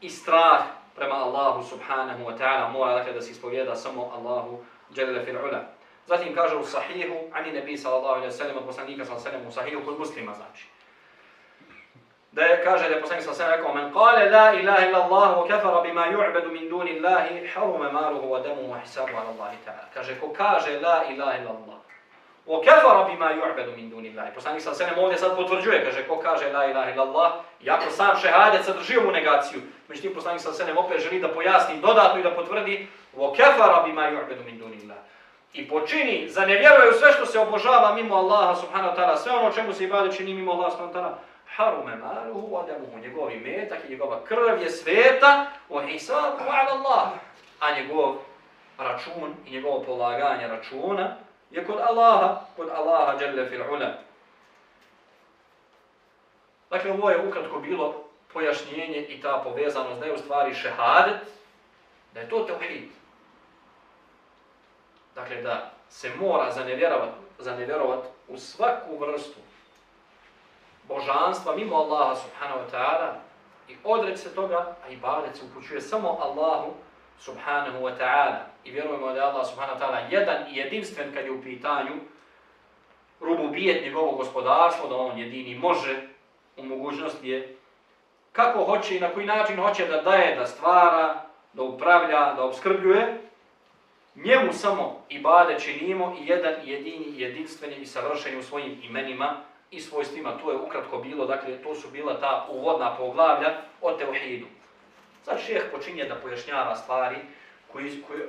i strah, prema Allahu subhanahu wa ta'ala mora dakle da se ispovjeda samo Allahu jalla fil ula. Zatim kaže u sahihu ani nabi sallallahu alejhi ve sellem poslanika sallallahu alejhi ve sellem u sahihu kod muslima znači. Da je kaže da je poslanik sallallahu alejhi ve sellem rekao men kale la ilaha illa Allahu, kafara bima yu'badu min duni Allahi, harume maluhu wa damuhu wa hisabuhu ala Allah ta'ala. Kaže ko kaže la ilaha illa Allah O kefara bima ju'abedu min duni ilahi. Poslanik sal selem ovdje sad potvrđuje, kaže, ko kaže la ilaha illallah, jako sam šehadet sadrži mu negaciju. Međutim, poslanik sal selem opet želi da pojasni dodatno i da potvrdi o kefara bima ju'abedu min duni ilahi. I počini, zanevjeruje u sve što se obožava mimo Allaha subhanahu wa ta'ala, sve ono čemu se ibadu čini mimo Allaha subhanahu wa ta'ala, harume wa adamuhu, njegovi metak i njegova krv je sveta, o hisabu, ala Allah, a njegov račun i njegovo polaganje računa, je kod Allaha, kod Allaha jalla fil ula. Dakle, ovo je ukratko bilo pojašnjenje i ta povezanost da je u stvari šehadet, da je to teuhid. Dakle, da se mora zanevjerovat, zanevjerovat u svaku vrstu božanstva mimo Allaha subhanahu wa ta'ala i odreći se toga, a i se upućuje samo Allahu subhanahu wa ta'ala i vjerujemo da je Allah subhanahu wa ta'ala jedan i jedinstven kad je u pitanju rubu bijet njegovog gospodarstva, da on jedini može u mogućnosti je kako hoće i na koji način hoće da daje, da stvara, da upravlja, da obskrbljuje, njemu samo i bade činimo i jedan i jedini i jedinstveni i savršeni u svojim imenima i svojstvima. To je ukratko bilo, dakle, to su bila ta uvodna poglavlja o teuhidu. Sad šeheh počinje da pojašnjava stvari koji, koje,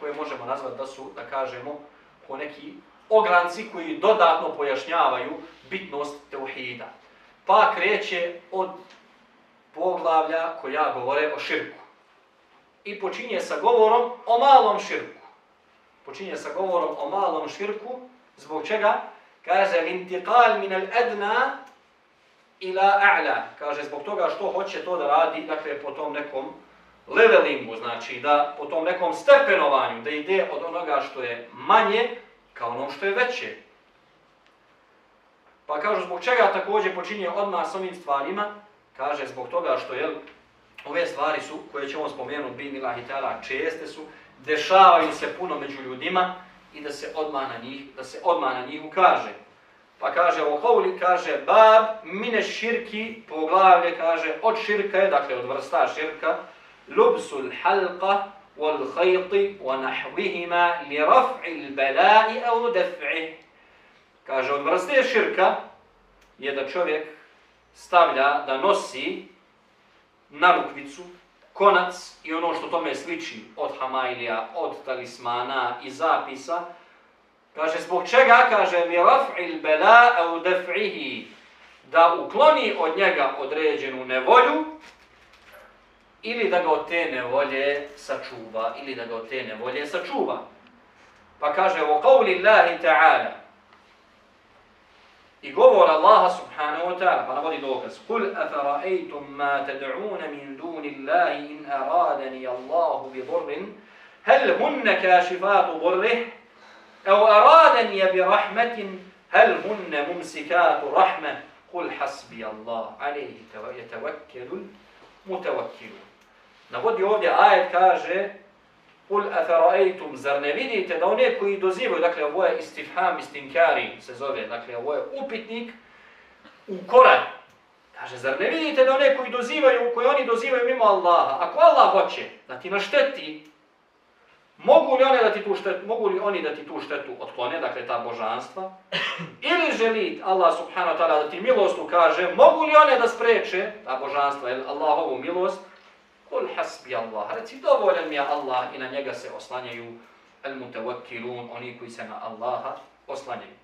koje možemo nazvati da su, da kažemo, ko neki ogranci koji dodatno pojašnjavaju bitnost teuhida. Pa kreće od poglavlja koja govore o širku. I počinje sa govorom o malom širku. Počinje sa govorom o malom širku, zbog čega? Kaže, l'intiqal min al-adna ila a'la. Kaže, zbog toga što hoće to da radi, dakle, po tom nekom levelingu, znači da po tom nekom stepenovanju, da ide od onoga što je manje ka onom što je veće. Pa kažu, zbog čega također počinje odmah s ovim stvarima? Kaže, zbog toga što je ove stvari su, koje ćemo spomenuti, bin ilah i tala, česte su, dešavaju se puno među ljudima i da se odmah na njih, da se odmah na njih ukaže. Pa kaže, o kovli, kaže, bab mine širki, poglavlje, kaže, od širka je, dakle, od vrsta širka, lubsul halqa, wal khayt wa nahwihima li raf'i al bala'i aw daf'i kaže od vrste širka je da čovjek stavlja da nosi na rukvicu konac i ono što tome sliči od hamailija, od talismana i zapisa. Kaže, zbog čega? Kaže, mi raf'il bela u def'ihi, da ukloni od njega određenu nevolju ili da ga od te nevolje sačuva, ili da ga od te nevolje sačuva. Pa kaže, o qavli Allahi ta'ala, I govor Allaha subhanahu wa ta'ala, pa navodi dokaz. Kul afara'aytum ma tad'una min duni Allahi in aradani Allahu bi dhurrin, hal hunna kashifatu dhurrih, أو أرادني برحمة هل هن ممسكات رحمة قل حسبي الله عليه يتوكل المتوكلون Navodi ovdje ajet kaže Kul afara'aytum zar ne vidite da one koji dozivaju, dakle ovo je istifham istinkari se zove, dakle ovo je upitnik u Koran. Kaže, zar ne vidite da one koji dozivaju, koji oni dozivaju mimo Allaha, ako Allah hoće da ti našteti, mogu li, one da ti tu štetu, mogu li oni da ti tu štetu otklone, dakle ta božanstva, ili želi Allah subhanahu wa ta'ala da ti milost ukaže, mogu li one da spreče ta božanstva, Allahovu milost, Kul hasbi Allah. Reci, dovoljan mi je Allah i na njega se oslanjaju al mutawakkilun, oni koji se na Allaha oslanjaju.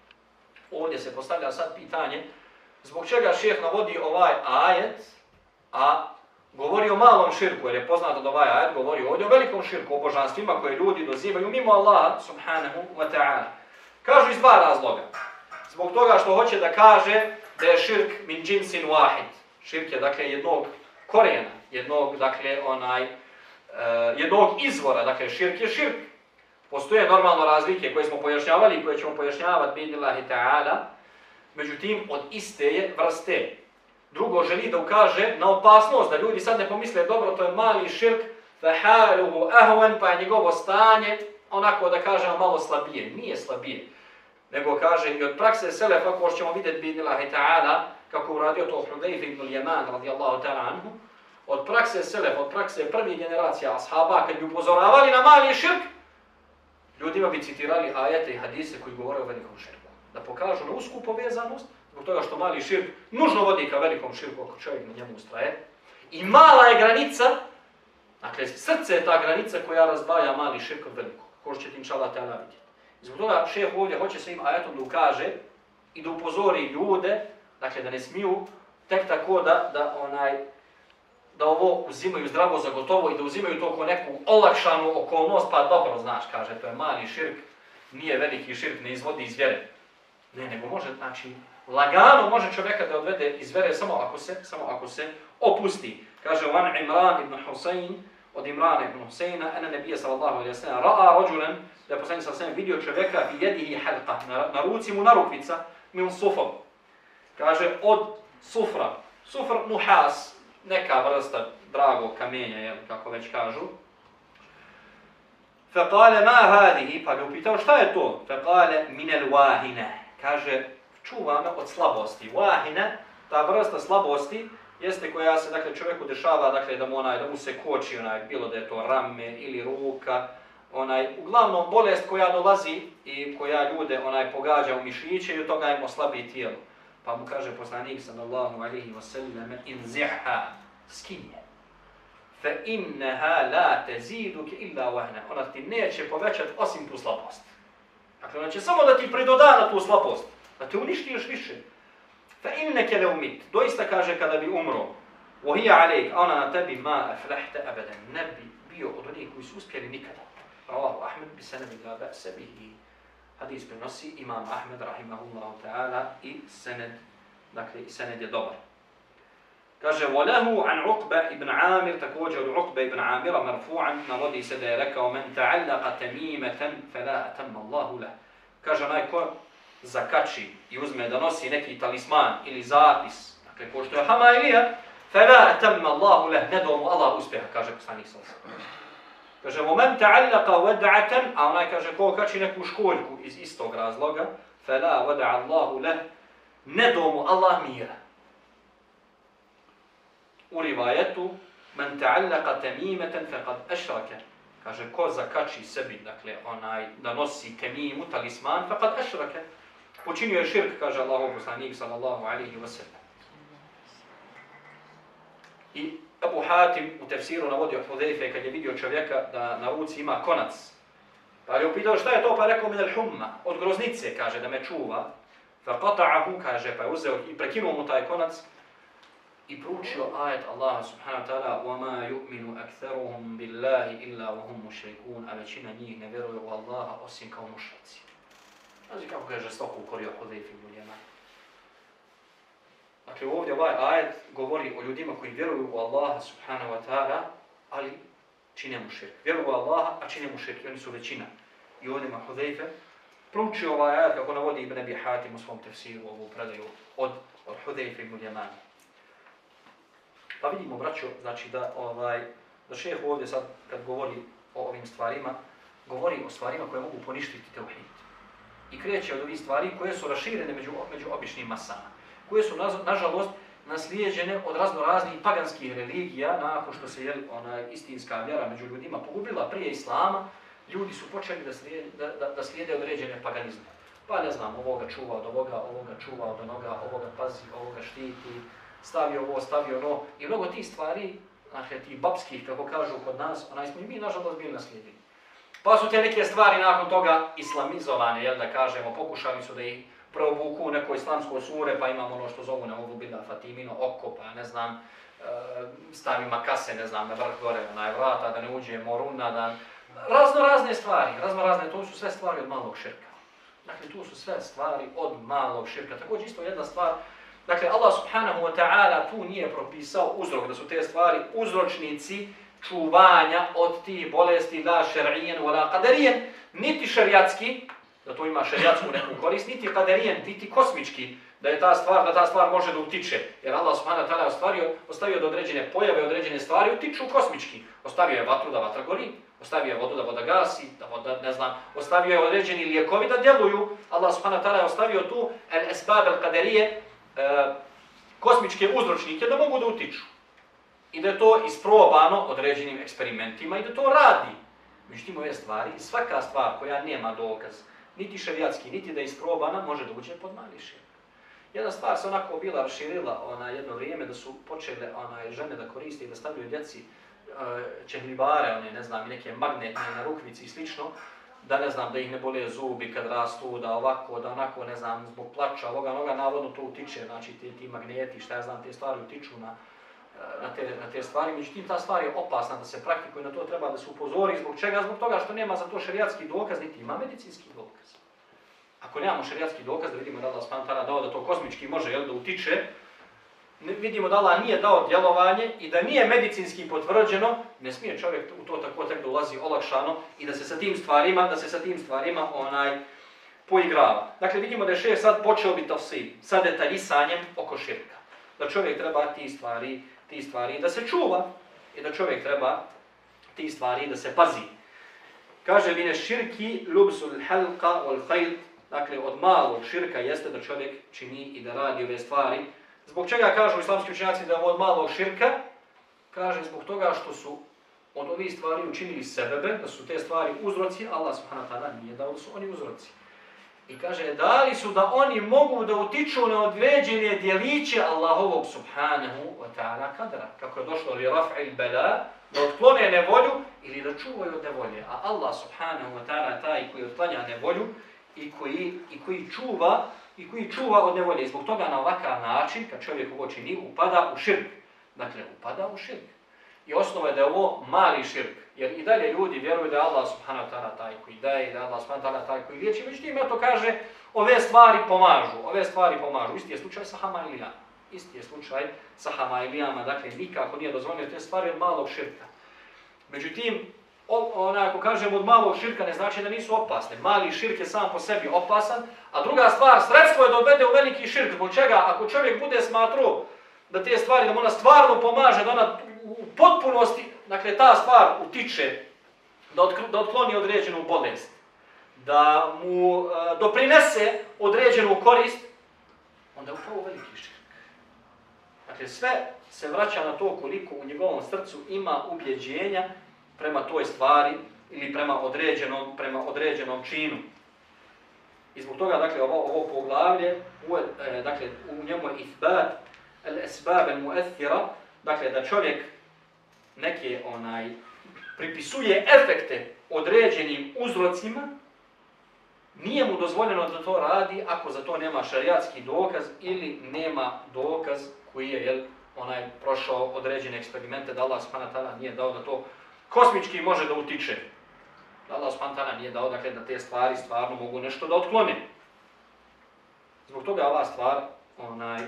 Ovdje se postavlja sad pitanje, zbog čega šeheh navodi ovaj ajet, a govori o malom širku, jer je poznato da ovaj ajet govori ovdje o velikom širku, o božanstvima koje ljudi dozivaju mimo Allaha, subhanahu wa ta'ala. Kažu iz dva razloga. Zbog toga što hoće da kaže da je širk min džinsin wahid. Širk je dakle jednog korijena jednog, dakle, onaj, uh, jednog izvora, dakle, širk je širk. Postoje normalno razlike koje smo pojašnjavali i koje ćemo pojašnjavati, bin ta'ala, međutim, od iste je vrste. Drugo, želi da ukaže na opasnost, da ljudi sad ne pomisle, dobro, to je mali širk, fahaluhu ahwan, pa je njegovo stanje, onako da kažemo, malo slabije. Nije slabije. Nego kaže, i od prakse Selefa, ko ćemo vidjeti, Allah ta'ala, kako uradio to Hudayf ibn al-Yaman, radijallahu ta'ala anhu, od prakse selef, od prakse prvi generacija ashaba, kad bi upozoravali na mali širk, ljudima bi citirali ajete i hadise koji govore o velikom širku. Da pokažu na usku povezanost, toga što mali širk nužno vodi ka velikom širku ako čovjek na njemu ustraje. I mala je granica, dakle srce je ta granica koja razdvaja mali širk od velikog. Ko što će tim šala tela vidjeti. Zbog toga šeh ovdje hoće svim ajetom da ukaže i da upozori ljude, dakle da ne smiju tek tako da, da onaj da ovo uzimaju zdravo za gotovo i da uzimaju to kao neku olakšanu okolnost, pa dobro, znaš, kaže, to je mali širk, nije veliki širk, ne izvodi iz vjere. Ne, nego može, znači, lagano može čovjeka da odvede iz vere samo ako se, samo ako se opusti. Kaže, van Imran ibn Husayn, od Imrana ibn Husayna, ena nebija sallallahu alaihi wa sallam, ra'a rođulen, da je poslanik sallallahu vidio čovjeka i jedihi halqa, na, na ruci mu narukvica, min sufar. Kaže, od sufra, sufr muhas, neka vrsta drago kamenja, jel, kako već kažu. Fekale ma hadihi, pa ga upitao šta je to? Fekale minel wahine. Kaže, čuva me od slabosti. Wahina, ta vrsta slabosti, jeste koja se dakle čovjeku dešava dakle da mu onaj da mu se koči onaj bilo da je to rame ili ruka onaj uglavnom bolest koja dolazi i koja ljude onaj pogađa u mišiće i od toga im oslabi tijelo Pa mu kaže poslanik sallallahu alejhi ve sellem in zihha skinje. Fa innaha la taziduka illa wahna. Ona ti neće povećati osim tu slabost. Dakle, ona će samo da ti pridoda na tu slabost. Da te uništi još više. Fa inneke le umit. Doista kaže kada bi umro. Wahija alaik. Ona na tebi ma aflahta abadan. Ne bi bio od onih koji su uspjeli nikada. Rawahu Ahmed bi sanami la ba'sa bihi hadis prenosi imam Ahmed rahimahullahu ta'ala i sened, dakle i sened je dobar. Kaže, وَلَهُ عَنْ عُقْبَ ibn Amir, također od Uqba ibn Amira, marfu'an, navodi se da je rekao, men ta'allaqa tamimatan fala atamma Allahu lah. Kaže, onaj ko zakači i uzme da nosi neki talisman ili zapis, dakle, ko što je Hamailija, fala atamma Allahu lah, ne domu Allah uspjeha, kaže poslanik sallallahu Kaže, وَمَنْ تَعَلَّقَ وَدْعَةً A onaj kaže, ko kači neku školjku iz istog razloga, فَلَا وَدَعَ اللَّهُ لَهُ Ne domu Allah mira. U rivajetu, مَنْ تَعَلَّقَ تَمِيمَةً فَقَدْ أَشْرَكَ Kaže, ko zakači sebi, dakle, onaj, da nosi temimu, talisman, فَقَدْ أَشْرَكَ Počinio je širk, kaže Allah, poslanik, sallallahu alaihi wa sallam. I Abu Hatim u tefsiru navodio Hudejfe kad je vidio čovjeka da na ruci ima konac. Pa je upitao šta je to, pa rekao mi humma, od groznice, kaže, da me čuva. Fa qata'ahu, kaže, pa je uzeo i prekinuo mu taj konac i pručio ajet Allah subhanahu wa ta'ala وَمَا يُؤْمِنُ أَكْثَرُهُمْ بِاللَّهِ إِلَّا وَهُمْ مُشْرِكُونَ A većina njih ne vjeruje u Allaha osim kao mušrici. Znači kako ga je žestoko ukorio Hudejfe ibn Jeman. Dakle, ovdje ovaj ajet govori o ljudima koji vjeruju u Allaha subhanahu wa ta'ala, ali čine mu širk. Vjeruju u Allaha, a čine mu širk. Oni su većina. I ovdje ima Hudejfe. Prouči ovaj ajet kako navodi Ibn Abi Hatim u svom tefsiru, ovu predaju od, od Hudejfe ibn Ljamani. Pa vidimo, braćo, znači da, ovaj, da šeheh ovdje sad, kad govori o ovim stvarima, govori o stvarima koje mogu poništiti teuhid. I kreće od ovih stvari koje su raširene među, među običnim masama koje su nažalost naslijeđene od razno raznih paganskih religija nakon što se je ona istinska vjera među ljudima pogubila prije islama, ljudi su počeli da slijede, da, da, da slijede određene paganizme. Pa ne znam, ovoga čuva od ovoga, ovoga čuva od onoga, ovoga pazi, ovoga štiti, stavio ovo, stavio ono. I mnogo tih stvari, znači tih babskih, kako kažu kod nas, onaj smo i mi nažalost bili naslijedili. Pa su te neke stvari nakon toga islamizovane, jel da kažemo, pokušali su da ih provuku u neko islamsko sure, pa imamo ono što zovu na ovu bila Fatimino oko, pa ne znam, eh, stavi makase, ne znam, na vrh gore, na vrata, da ne uđe moruna, da... Razno razne stvari, razno razne, to su sve stvari od malog širka. Dakle, tu su sve stvari od malog širka. Također isto jedna stvar, dakle, Allah subhanahu wa ta'ala tu nije propisao uzrok, da su te stvari uzročnici čuvanja od tih bolesti la šer'ijen wala qadarijen, niti šerijatski, da to ima šerijatsku neku korist, niti qadarijen, niti kosmički, da je ta stvar, da ta stvar može da utiče. Jer Allah subhanahu wa ta'ala ostavio, ostavio da određene pojave, određene stvari utiču kosmički. Ostavio je vatru da vatra gori, ostavio je vodu da voda gasi, da voda, ne znam, ostavio je određeni lijekovi da djeluju. Allah subhanahu wa ta'ala je ostavio tu el esbab el kaderije, e, kosmičke uzročnike da mogu da utiču. I da je to isprobano određenim eksperimentima i da to radi. Međutim, ove stvari, svaka stvar koja nema dokaz, niti šarijatski, niti da je isprobana, može da uđe pod mali širk. Jedna stvar se onako bila raširila ona jedno vrijeme da su počele ona žene da koriste i da stavljaju djeci uh, čehlibare, one, ne znam, neke magnetne na rukvici i slično, da ne znam, da ih ne bole zubi kad rastu, da ovako, da onako, ne znam, zbog plača, ovoga, onoga, navodno to utiče, znači ti, ti magneti, šta ja znam, te stvari utiču na, na te, na te stvari. Međutim, ta stvar je opasna da se praktikuje, na to treba da se upozori. Zbog čega? Zbog toga što nema za to šerijatski dokaz, niti ima medicinski dokaz. Ako nemamo šerijatski dokaz, da vidimo da Allah spantara dao da to kosmički može jel, da utiče, ne, vidimo da Allah nije dao djelovanje i da nije medicinski potvrđeno, ne smije čovjek u to tako tek ulazi olakšano i da se sa tim stvarima, da se sa tim stvarima onaj poigrava. Dakle, vidimo da je šef sad počeo biti tafsir, sa detaljisanjem oko širka. Da čovjek treba ti stvari ti stvari da se čuva i da čovjek treba ti stvari da se pazi. Kaže mine širki lubsul halqa wal khayt, dakle od malog širka jeste da čovjek čini i da radi ove stvari. Zbog čega kažu islamski učenjaci da od malog širka? Kaže zbog toga što su od ovih stvari učinili sebebe, da su te stvari uzroci, Allah subhanahu wa ta'ala nije dao da su oni uzroci. I kaže, dali su da oni mogu da utiču na određene dijeliće Allahovog subhanahu wa ta'ala kadra. Kako je došlo li raf'il bela, da otklone nevolju ili da čuvaju od nevolje. A Allah subhanahu wa ta'ala taj koji otklanja nevolju i koji, i koji čuva i koji čuva od nevolje. I zbog toga na ovakav način, kad čovjek ovo čini, upada u širk. Dakle, upada u širk. I osnova je da je ovo mali širk. Jer i dalje ljudi vjeruju da je Allah subhanahu wa ta'ala taj koji daje, da je Allah subhanahu wa ta'ala taj koji liječi. Međutim, to kaže, ove stvari pomažu, ove stvari pomažu. Isti je slučaj sa Hama. Isti je slučaj sa Hamailijama, dakle nikako nije dozvoljeno te stvari od malog širka. Međutim, ona, ako kažem od malog širka ne znači da nisu opasne. Mali širk je sam po sebi opasan, a druga stvar, sredstvo je da odvede u veliki širk. Zbog čega? Ako čovjek bude smatruo da te stvari, da ona stvarno pomaže, da ona u potpunosti, dakle ta stvar utiče da, od, da otkloni određenu bolest, da mu e, doprinese određenu korist, onda je upravo veliki širk. Dakle, sve se vraća na to koliko u njegovom srcu ima ubjeđenja prema toj stvari ili prema određenom, prema određenom činu. I zbog toga, dakle, ovo, ovo poglavlje, u, e, dakle, u njemu je ithbat, al-esbab al-mu'athira, dakle, da čovjek neke onaj pripisuje efekte određenim uzrocima, nije mu dozvoljeno da to radi ako za to nema šariatski dokaz ili nema dokaz koji je jel, onaj prošao određene eksperimente da Allah subhanahu nije dao da to kosmički može da utiče. Da Allah subhanahu nije dao dakle, da te stvari stvarno mogu nešto da otklone. Zbog toga ova stvar onaj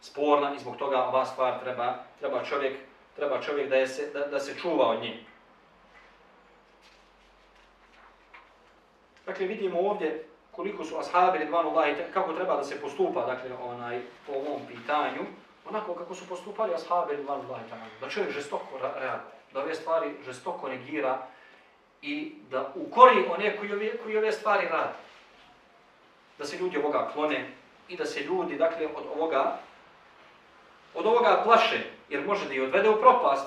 sporna i zbog toga ova stvar treba treba čovjek treba čovjek da je se da, da se čuva od nje. Dakle vidimo ovdje koliko su ashabi ridvanullahi kako treba da se postupa dakle onaj po ovom pitanju onako kako su postupali ashabi ridvanullahi da čovjek žestoko reaguje da ove stvari žestoko negira i da ukori one koji ove, koji ove stvari radi. Da se ljudi ovoga klone i da se ljudi, dakle, od ovoga, od ovoga plaše, jer može da je odvede u propast,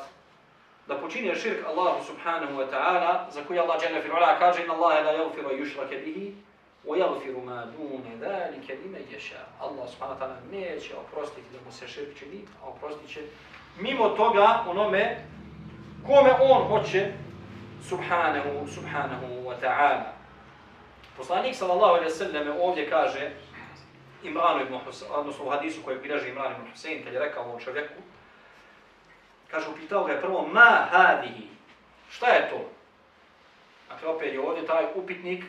da počinje širk Allahu subhanahu wa ta'ala, za koji Allah džene firula kaže, inna Allahe la jelfiru yushrake bihi, wa jelfiru ma dune dhalike lime ješa. Allah subhanahu wa ta'ala neće oprostiti da mu se širk čini, a oprostit će mimo toga onome kome on hoće subhanahu subhanahu wa ta'ala poslanik sallallahu alaihi wa sellem ovdje kaže Imran ibn Husein, odnosno u hadisu koji bilježi Imran ibn Husein, kad je rekao ovom čovjeku kaže upitao ga je prvo ma hadihi? Šta je to? Dakle opet je ovdje taj upitnik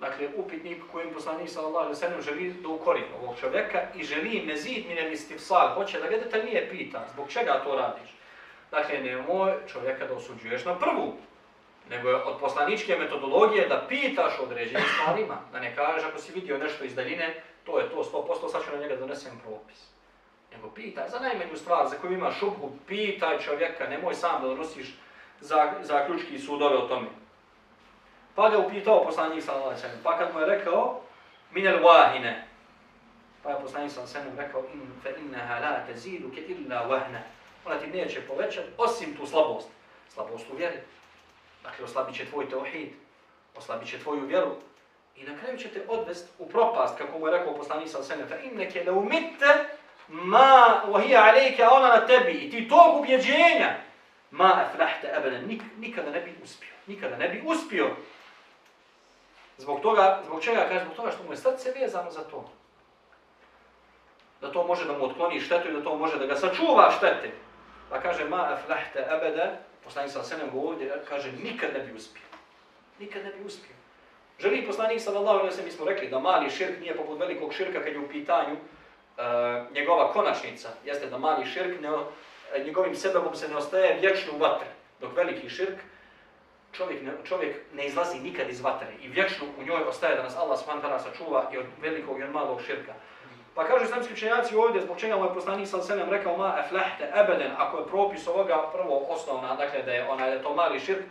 dakle upitnik kojim poslanik sallallahu alejhi ve sellem želi da ukori ovog čovjeka i želi mezid min istifsal, hoće da ga detaljnije pita zbog čega to radiš? Dakle, nemoj čovjeka da osuđuješ na prvu, nego je od poslaničke metodologije da pitaš određenim stvarima, da ne kažeš ako si vidio nešto iz daljine, to je to, 100%, sad ću na njega donesem propis. Nego pitaj za najmanju stvar za koju imaš šubhu, pitaj čovjeka, nemoj sam da donosiš zaključki i sudove o tome. Pa ga upitao poslanik sa Allahom, pa kad mu je rekao, minel wahine, pa je poslanik sa alejhi rekao, mm, in fe inneha la tezidu ket illa wahne, ona ti neće povećati osim tu slabost. Slabost u vjeri. Dakle, oslabit će tvoj teohid, oslabit će tvoju vjeru i na kraju ćete odvest u propast, kako mu je rekao poslanik sa seneta, im neke ne umite ma uhija alejke, a ona na tebi. I ti tog ubjeđenja ma eflahte ebeden, nik, nikada ne bi uspio. Nikada ne bi uspio. Zbog toga, zbog čega kaže, zbog toga što mu je srce vezano za to. Da to može da mu otkloni štetu i da to može da ga sačuva štete. Pa kaže, ma aflahte abada, poslanik sa senem govori, kaže, nikad ne bi uspio. Nikad ne bi uspio. Želi poslanik sallallahu alejhi ve sellem mi smo rekli da mali širk nije poput velikog širka kad je u pitanju uh, njegova konačnica. Jeste da mali širk ne, e, njegovim sebebom se ne ostaje vječno u vatri. Dok veliki širk čovjek ne, čovjek ne izlazi nikad iz vatre i vječno u njoj ostaje da nas Allah subhanahu sačuva i od velikog i od malog širka. Pa kažu islamski učenjaci ovdje, zbog čega moj poslanik sal senem rekao ma eflehte ebeden, ako je propis ovoga prvo osnovna, dakle da je, ona, je to mali širk,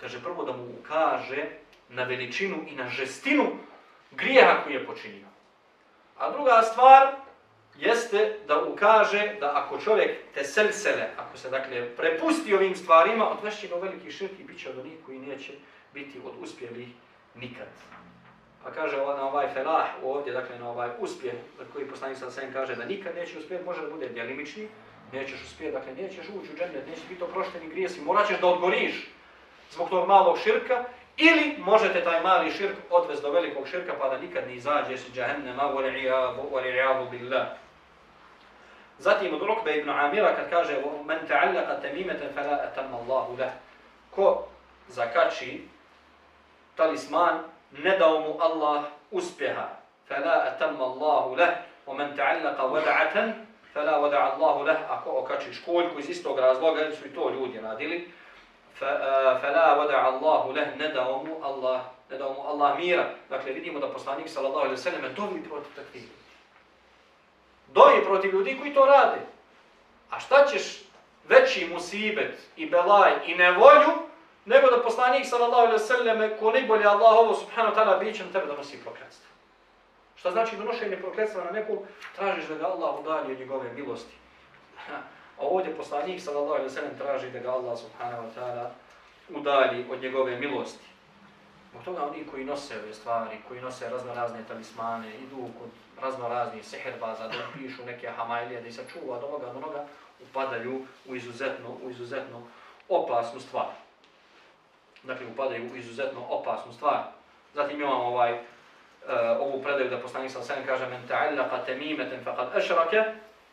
kaže prvo da mu ukaže na veličinu i na žestinu grijeha koji je počinio. A druga stvar jeste da ukaže da ako čovjek te selsele, ako se dakle prepusti ovim stvarima, odvešće ga u veliki širk i bit će od onih koji neće biti od uspjelih nikad. Pa kaže ova na ovaj felah ovdje, dakle na ovaj uspjeh, za koji poslanik sa sem kaže da nikad neće uspjeti, može da bude djelimični, nećeš uspjeti, dakle nećeš ući u džennet, neće biti oprošteni grijesi, morat ćeš da odgoriš zbog tog malog širka, ili možete taj mali širk odvesti do velikog širka pa da nikad ne izađeš iz džahennema, voli rijavu billah. Zatim od Rukbe ibn Amira kad kaže men ta'allaka tamimatan fala atamma Allahu lah. Ko zakači talisman ne dao mu Allah uspjeha. Fela atamma Allahu leh. ومن تعلق ودعة فلا ودع الله له ako okači školjku iz istog razloga su i to ljudi radili fala wada Allahu leh mu Allah nadawmu Allah mira. Dakle vidimo da poslanik sallallahu alejhi ve sellem to mi protiv takvih do protiv ljudi koji to rade. A šta ćeš veći musibet i belaj i nevolju nego da poslanik sallallahu alejhi ve sellem ko najbolje Allahovo subhanahu wa taala bićem tebe da nosi prokletstvo. Što znači donošenje prokletstva na nekog tražiš da ga Allah udalji od njegove milosti. A ovdje poslanik sallallahu alejhi ve sellem traži da ga Allah subhanahu wa ta'ala udalji od njegove milosti. Zbog toga oni koji nose ove stvari, koji nose razno razne talismane, idu kod razno raznih seherbaza da pišu neke hamajlije, da ih sačuva od ovoga do onoga, upadaju u izuzetno, u izuzetno opasnu stvar. Dakle, upadaju u izuzetno opasnu stvar. Zatim imamo ovaj uh, ovu predaju da poslanik sa sallam kaže men ta'allaqa tamimatan faqad ashraka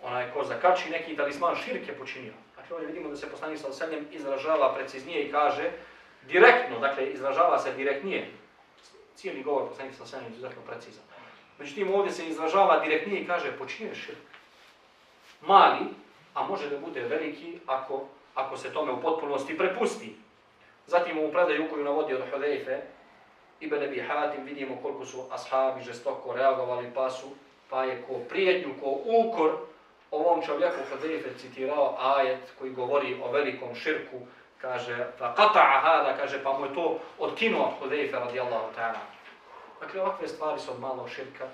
onaj ko zakači neki talisman širke počinio. Dakle, ovdje vidimo da se poslanik sa oseljem izražava preciznije i kaže direktno, dakle, izražava se direktnije. Cijeli govor poslanik sa oseljem je izuzetno precizan. Međutim, ovdje se izražava direktnije i kaže počinio širk. Mali, a može da bude veliki ako, ako se tome u potpunosti prepusti. Zatim u predaju koju navodi od Hudejfe, Ibn Abi Hatim vidimo koliko su ashabi žestoko reagovali pa su pa je ko prijednju, ko ukor ovom čovjeku Hudejfe citirao ajet koji govori o velikom širku kaže fa qata'a hada kaže pa mu je to odkinuo Hudejfe radijallahu ta'ala. Dakle ovakve stvari su od malo širka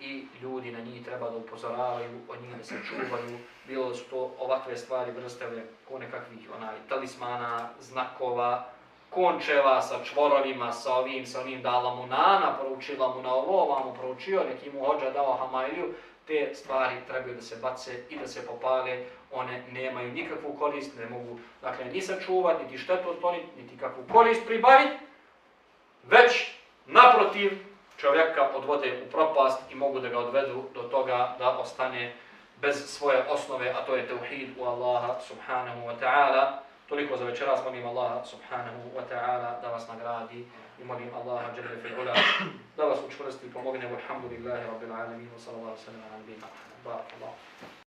i ljudi na njih treba da upozoravaju, od njih da se čuvaju, bilo da su to ovakve stvari vrsteve ko nekakvih onaj, talismana, znakova, končeva sa čvorovima, sa ovim, sa onim dala mu nana, poručila mu na ovo, vam mu poručio, neki mu hođa dao hamajliju, te stvari trebaju da se bace i da se popale, one nemaju nikakvu korist, ne mogu, dakle, ni sačuvati, niti štetu otkloniti, niti kakvu korist pribaviti, već, naprotiv, čovjeka odvode u propast i mogu da ga odvedu do toga da ostane bez svoje osnove, a to je tauhid u Allaha subhanahu wa ta'ala. Toliko za večeras molim Allaha subhanahu wa ta'ala da vas nagradi i molim Allaha jalla fi ula da vas učvrsti i pomogne. Alhamdulillahi rabbil alamin wa sallallahu sallam ala nabina. Barakallahu.